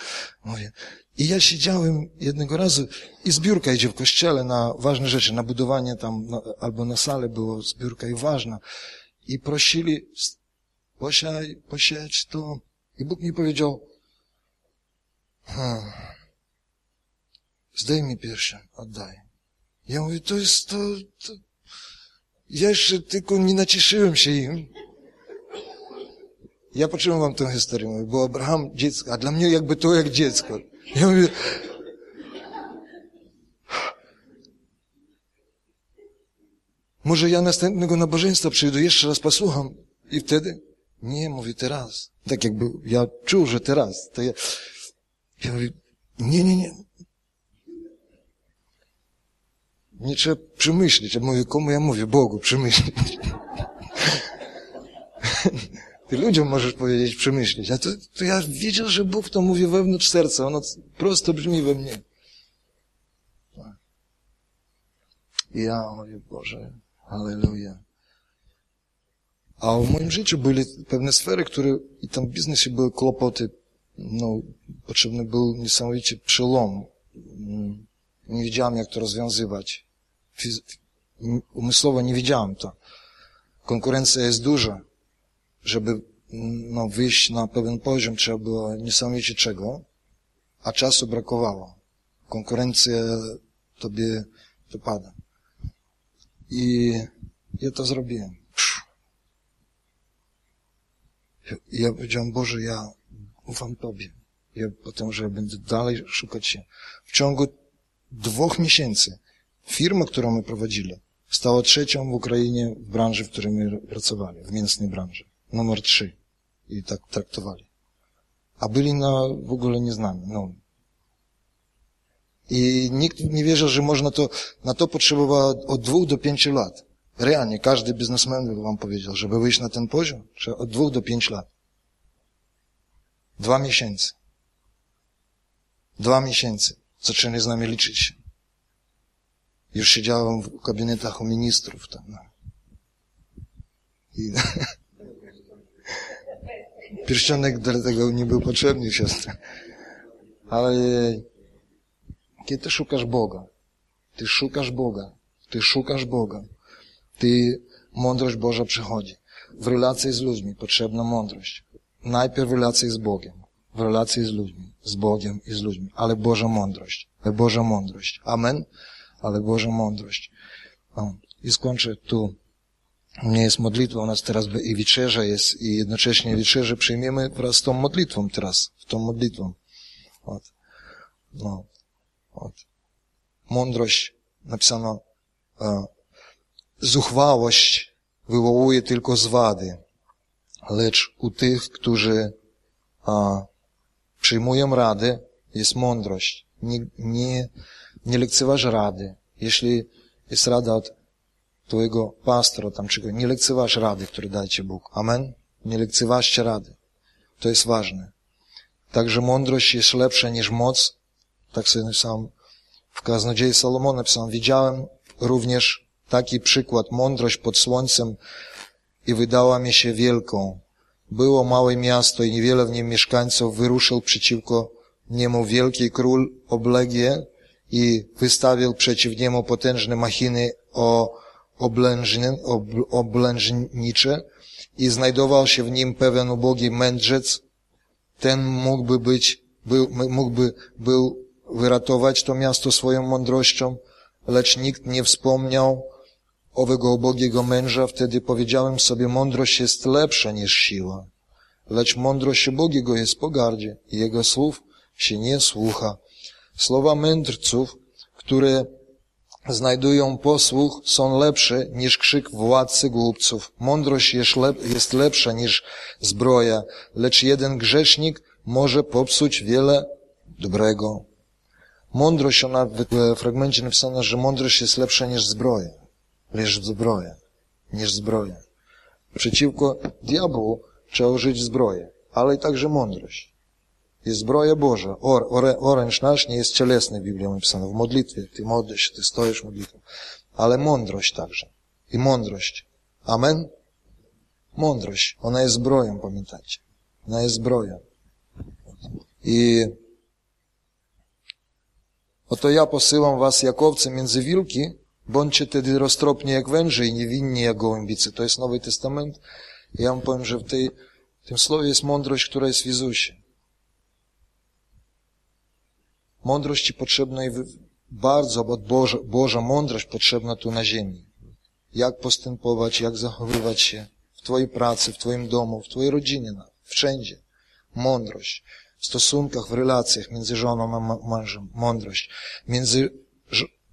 Mówię. I ja siedziałem jednego razu i zbiórka idzie w kościele na ważne rzeczy, na budowanie tam, albo na salę było zbiórka i ważna. I prosili, posiaj, posiać to. I Bóg mi powiedział, Hmm. Zdejmij pierścień, oddaj. Ja mówię, to jest to, to... Ja jeszcze tylko nie nacieszyłem się im. Ja poczułem wam tę historię, mówię, bo Abraham dziecko, a dla mnie jakby to jak dziecko. Ja mówię, może ja następnego nabożeństwa przyjdę, jeszcze raz posłucham i wtedy? Nie, mówię teraz. Tak jakby ja czuł, że teraz. To ja, ja mówię, nie, nie, nie. Nie trzeba przemyśleć. Ja mówię, komu ja mówię? Bogu, przemyśleć. [LAUGHS] Ty ludziom możesz powiedzieć przemyśleć, a to, to ja wiedział, że Bóg to mówi wewnątrz serca. Ono prosto brzmi we mnie. I ja mówię, Boże, halleluja. A w moim życiu były pewne sfery, które i tam w biznesie były kłopoty, no, potrzebny był niesamowicie przełom. Mm, nie wiedziałem, jak to rozwiązywać. Umysłowo nie wiedziałem to. Konkurencja jest duża. Żeby mm, no, wyjść na pewien poziom, trzeba było niesamowicie czego, a czasu brakowało. Konkurencja tobie wypada. I ja to zrobiłem. I ja powiedziałem, Boże, ja ufam Tobie. Ja potem, że będę dalej szukać się. W ciągu dwóch miesięcy firma, którą my prowadzili, stała trzecią w Ukrainie w branży, w której my pracowali, w mięsnej branży. Numer trzy. I tak traktowali. A byli na, w ogóle nieznani. No. I nikt nie wierzył, że można to, na to potrzebowało od dwóch do pięciu lat. Realnie, każdy biznesmen by wam powiedział, żeby wyjść na ten poziom, trzeba od dwóch do pięciu lat. Dwa miesięcy. Dwa miesięcy. Zaczęli z nami liczyć się. Już siedziałem w gabinetach u ministrów tam. No. I [LAUGHS] pierścionek dlatego nie był potrzebny, siostra. Ale kiedy ty szukasz Boga, ty szukasz Boga, ty szukasz Boga, ty, mądrość Boża przychodzi. W relacji z ludźmi potrzebna mądrość. Najpierw w relacji z Bogiem, w relacji z ludźmi, z Bogiem i z ludźmi, ale Boża mądrość, ale Boża mądrość. Amen? Ale Boża mądrość. O, I skończę tu. u mnie jest modlitwa, u nas teraz i wieczerza jest i jednocześnie wieczerzę przyjmiemy wraz z tą modlitwą teraz, w tą modlitwą. От. No. От. Mądrość, napisano, e, zuchwałość wywołuje tylko zwady, lecz u tych, którzy a, przyjmują rady, jest mądrość. Nie, nie, nie lekceważ rady. Jeśli jest rada od Twojego pastora, tam czego, nie lekceważ rady, które daje Ci Bóg. Amen? Nie lekceważcie rady. To jest ważne. Także mądrość jest lepsza niż moc. Tak sobie napisałem w kaznodziei Salomona napisałem, widziałem również taki przykład, mądrość pod słońcem i wydała mi się wielką. Było małe miasto i niewiele w nim mieszkańców wyruszył przeciwko niemu wielki król oblegie i wystawił przeciw niemu potężne machiny o oblężnicze i znajdował się w nim pewien ubogi mędrzec. Ten mógłby być, był, mógłby był wyratować to miasto swoją mądrością, lecz nikt nie wspomniał owego ubogiego męża. Wtedy powiedziałem sobie, mądrość jest lepsza niż siła, lecz mądrość ubogiego jest pogardzie i jego słów się nie słucha. Słowa mędrców, które znajdują posłuch, są lepsze niż krzyk władcy głupców. Mądrość jest, jest lepsza niż zbroja, lecz jeden grzesznik może popsuć wiele dobrego. Mądrość, ona w fragmencie napisana, że mądrość jest lepsza niż zbroja. Lecz zbroja. Niż zbroja. Przeciwko diabłu trzeba użyć zbroję, ale i także mądrość. Jest zbroja Boża. Or, or, oręż nasz nie jest cielesny w Biblii napisane. W modlitwie ty modlisz się, ty stoisz modlitwą. Ale mądrość także. I mądrość. Amen? Mądrość. Ona jest zbroją, pamiętajcie. Ona jest zbroją. I Oto ja posyłam was jak owce między wilki, bądźcie tedy roztropni jak węże i niewinni jak gołębicy. To jest Nowy Testament. Ja wam powiem, że w, tej, w tym słowie jest mądrość, która jest w Jezusie. Mądrość ci potrzebna i bardzo, bo Boża, Boża mądrość potrzebna tu na ziemi. Jak postępować, jak zachowywać się w Twojej pracy, w Twoim domu, w Twojej rodzinie, wszędzie. Mądrość w stosunkach, w relacjach między żoną a mężem, mądrość, między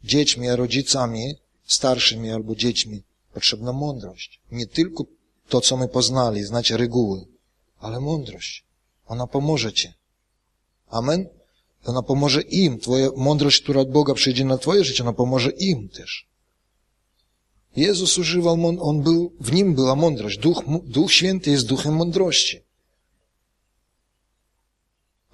dziećmi a rodzicami, starszymi albo dziećmi, potrzebna mądrość. Nie tylko to, co my poznali, znacie reguły, ale mądrość. Ona pomoże Ci. Amen? Ona pomoże im. Twoja mądrość, która od Boga przyjdzie na Twoje życie, ona pomoże im też. Jezus używał, on był, w nim była mądrość. Duch, Duch Święty jest duchem mądrości.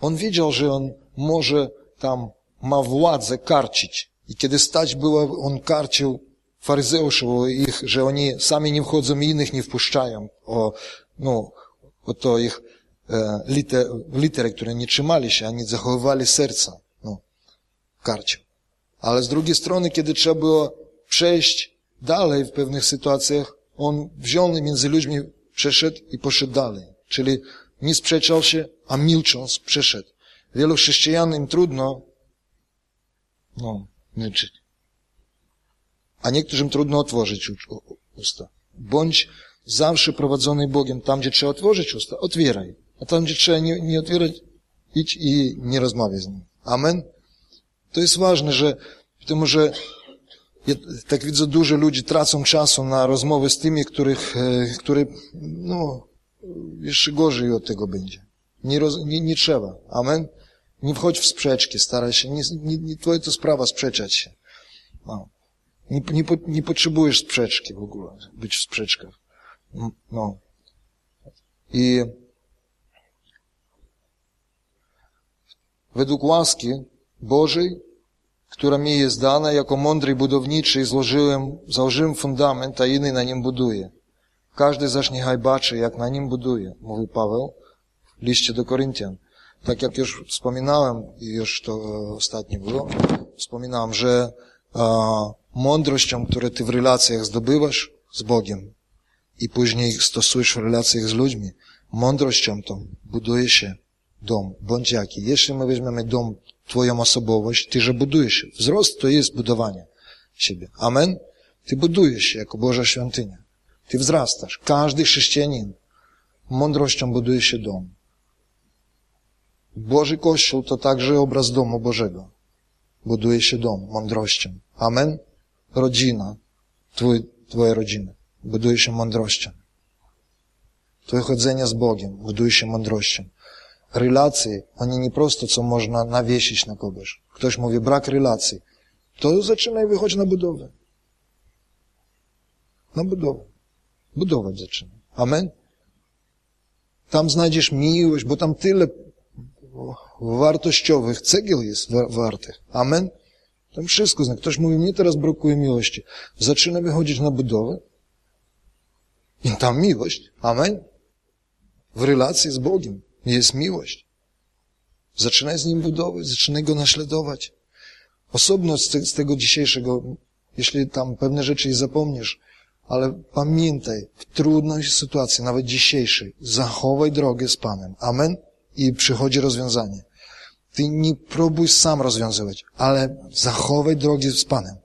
On wiedział, że on może tam ma władzę karcić. I kiedy stać było, on karcił faryzeuszów ich, że oni sami nie wchodzą i innych nie wpuszczają. O, no, o to ich e, liter, litery, które nie trzymali się, ani zachowywali serca. No, karcił. Ale z drugiej strony, kiedy trzeba było przejść dalej w pewnych sytuacjach, on wziął między ludźmi, przeszedł i poszedł dalej. Czyli nie sprzeczał się, a milcząc przeszedł. Wielu chrześcijan im trudno no, milczyć. A niektórym trudno otworzyć usta. Bądź zawsze prowadzony Bogiem. Tam, gdzie trzeba otworzyć usta, otwieraj. A tam, gdzie trzeba nie, nie otwierać, idź i nie rozmawiaj z nim. Amen? To jest ważne, że, потому że ja tak widzę, dużo ludzi tracą czasu na rozmowy z tymi, których, e, które, no, jeszcze gorzej od tego będzie. Nie, roz, nie, nie trzeba. Amen? Nie wchodź w sprzeczki, staraj się. Nie, nie, nie twoja to sprawa sprzeczać się. No. Nie, nie, nie potrzebujesz sprzeczki w ogóle, być w sprzeczkach. No. I według łaski Bożej, która mi jest dana, jako mądry budowniczy złożyłem, założyłem fundament, a inny na nim buduje. Każdy zaś niechaj baczy, jak na nim buduje, mówi Paweł w liście do Koryntian. Tak jak już wspominałem, już to ostatnio było, wspominałem, że mądrością, które ty w relacjach zdobywasz z Bogiem i później stosujesz w relacjach z ludźmi, mądrością tą buduje się dom, bądź jaki. Jeśli my weźmiemy dom, twoją osobowość, ty, że budujesz. Wzrost to jest budowanie siebie. Amen? Ty budujesz się jako Boża świątynia. Ty wzrastasz. Każdy chrześcijanin mądrością buduje się dom. Boży Kościół to także obraz domu Bożego. Buduje się dom mądrością. Amen? Rodzina, twój, twoja rodzina, buduje się mądrością. Twoje chodzenie z Bogiem buduje się mądrością. Relacje, oni nie prosto, co można nawiesić na kogoś. Ktoś mówi, brak relacji. To zaczynaj wychodzić na budowę. Na budowę. Budować zaczynaj. Amen? Tam znajdziesz miłość, bo tam tyle wartościowych cegieł jest wartych. Amen? Tam wszystko zna. Ktoś mówi, mnie teraz brakuje miłości. Zaczyna wychodzić na budowę i tam miłość. Amen? W relacji z Bogiem jest miłość. Zaczynaj z Nim budować, zaczynaj Go naśladować. Osobno z, te, z tego dzisiejszego, jeśli tam pewne rzeczy zapomnisz, ale pamiętaj, w trudnej sytuacji, nawet dzisiejszej, zachowaj drogę z Panem. Amen? I przychodzi rozwiązanie. Ty nie próbuj sam rozwiązywać, ale zachowaj drogi z Panem.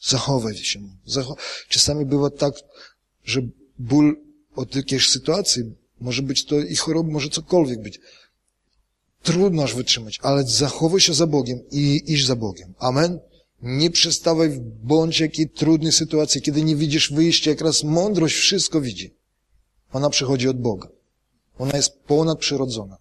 Zachowaj się. Zachow... Czasami bywa tak, że ból od jakiejś sytuacji, może być to i choroba, może cokolwiek być. Trudno aż wytrzymać, ale zachowaj się za Bogiem i idź za Bogiem. Amen? Nie przestawaj w bądź jakiej trudnej sytuacji, kiedy nie widzisz wyjścia, jak raz mądrość wszystko widzi. Ona przychodzi od Boga. Ona jest ponadprzyrodzona.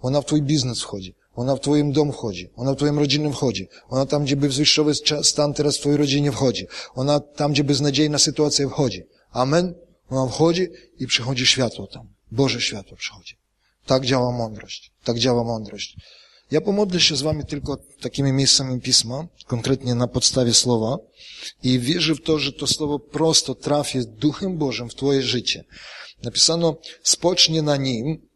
Ona w twój biznes wchodzi. Ona w twoim dom wchodzi. Ona w twoim rodzinnym wchodzi. Ona tam, gdzie bezwyjściowy stan teraz w twojej rodzinie wchodzi. Ona tam, gdzie beznadziejna sytuacja wchodzi. Amen? Ona wchodzi i przychodzi światło tam. Boże światło przychodzi. Tak działa mądrość. Tak działa mądrość. Ja pomodlę się z wami tylko takimi miejscami Pisma, konkretnie na podstawie słowa i wierzę w to, że to słowo prosto trafi Duchem Bożym w twoje życie. Napisano, spocznie na nim,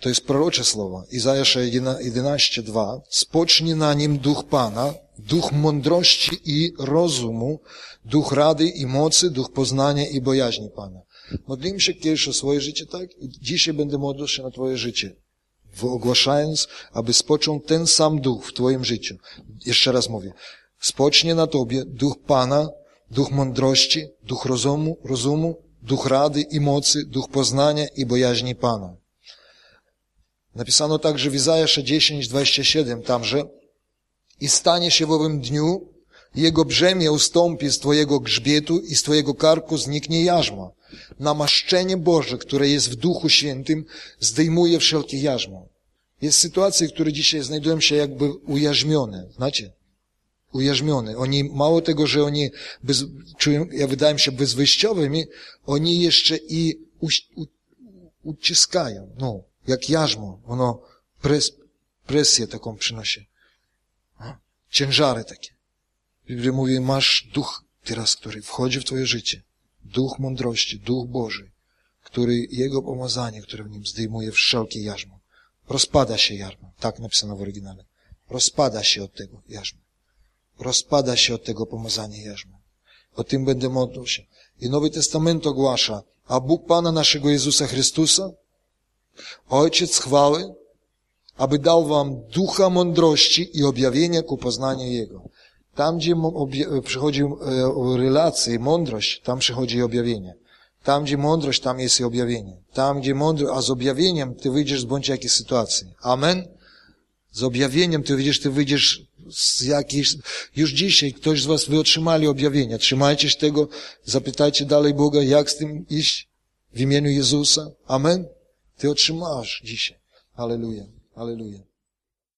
to jest prorocze słowo, Izajasza 11:2, spocznie na nim duch Pana, duch mądrości i rozumu, duch rady i mocy, duch poznania i bojaźni Pana. Modlimy się kiedyś o swoje życie, tak? I dzisiaj będę modlił się na Twoje życie. Ogłaszając, aby spoczął ten sam duch w Twoim życiu. Jeszcze raz mówię. Spocznie na Tobie duch Pana, duch mądrości, duch rozumu, rozumu, duch rady i mocy, duch poznania i bojaźni Pana. Napisano także w Izajasza 10, 27 tamże i stanie się w owym dniu, jego brzemię ustąpi z Twojego grzbietu i z Twojego karku zniknie jarzmo. Namaszczenie Boże, które jest w Duchu Świętym, zdejmuje wszelkie jarzmo. Jest sytuacje, które dzisiaj znajdują się jakby ujarzmione, znacie? Ujarzmione. Oni, mało tego, że oni bez, czują, ja wydają się bezwyjściowymi, oni jeszcze i u, u, uciskają, no, jak jarzmo. Ono pres, presję taką przynosi. Ciężary takie. Biblia mówi, masz duch teraz, który wchodzi w twoje życie. Duch mądrości, duch Boży, który, Jego pomazanie, które w nim zdejmuje wszelkie jarzmo. Rozpada się jarzmo. Tak napisano w oryginale. Rozpada się od tego jarzma. Rozpada się od tego pomazania jarzma. O tym będę modlił się. I Nowy Testament ogłasza, a Bóg Pana naszego Jezusa Chrystusa, Ojciec chwały, aby dał wam ducha mądrości i objawienia ku poznaniu Jego. Tam, gdzie przychodzi e, relacje, mądrość, tam przychodzi objawienie. Tam, gdzie mądrość, tam jest i objawienie. Tam, gdzie mądrość, a z objawieniem ty wyjdziesz z bądź jakiej sytuacji. Amen? Z objawieniem ty wyjdziesz, ty wyjdziesz z jakiejś... Już dzisiaj ktoś z was wy otrzymali objawienia. Trzymajcie się tego, zapytajcie dalej Boga, jak z tym iść w imieniu Jezusa. Amen? Ty otrzymasz dzisiaj. Aleluja. Aleluja.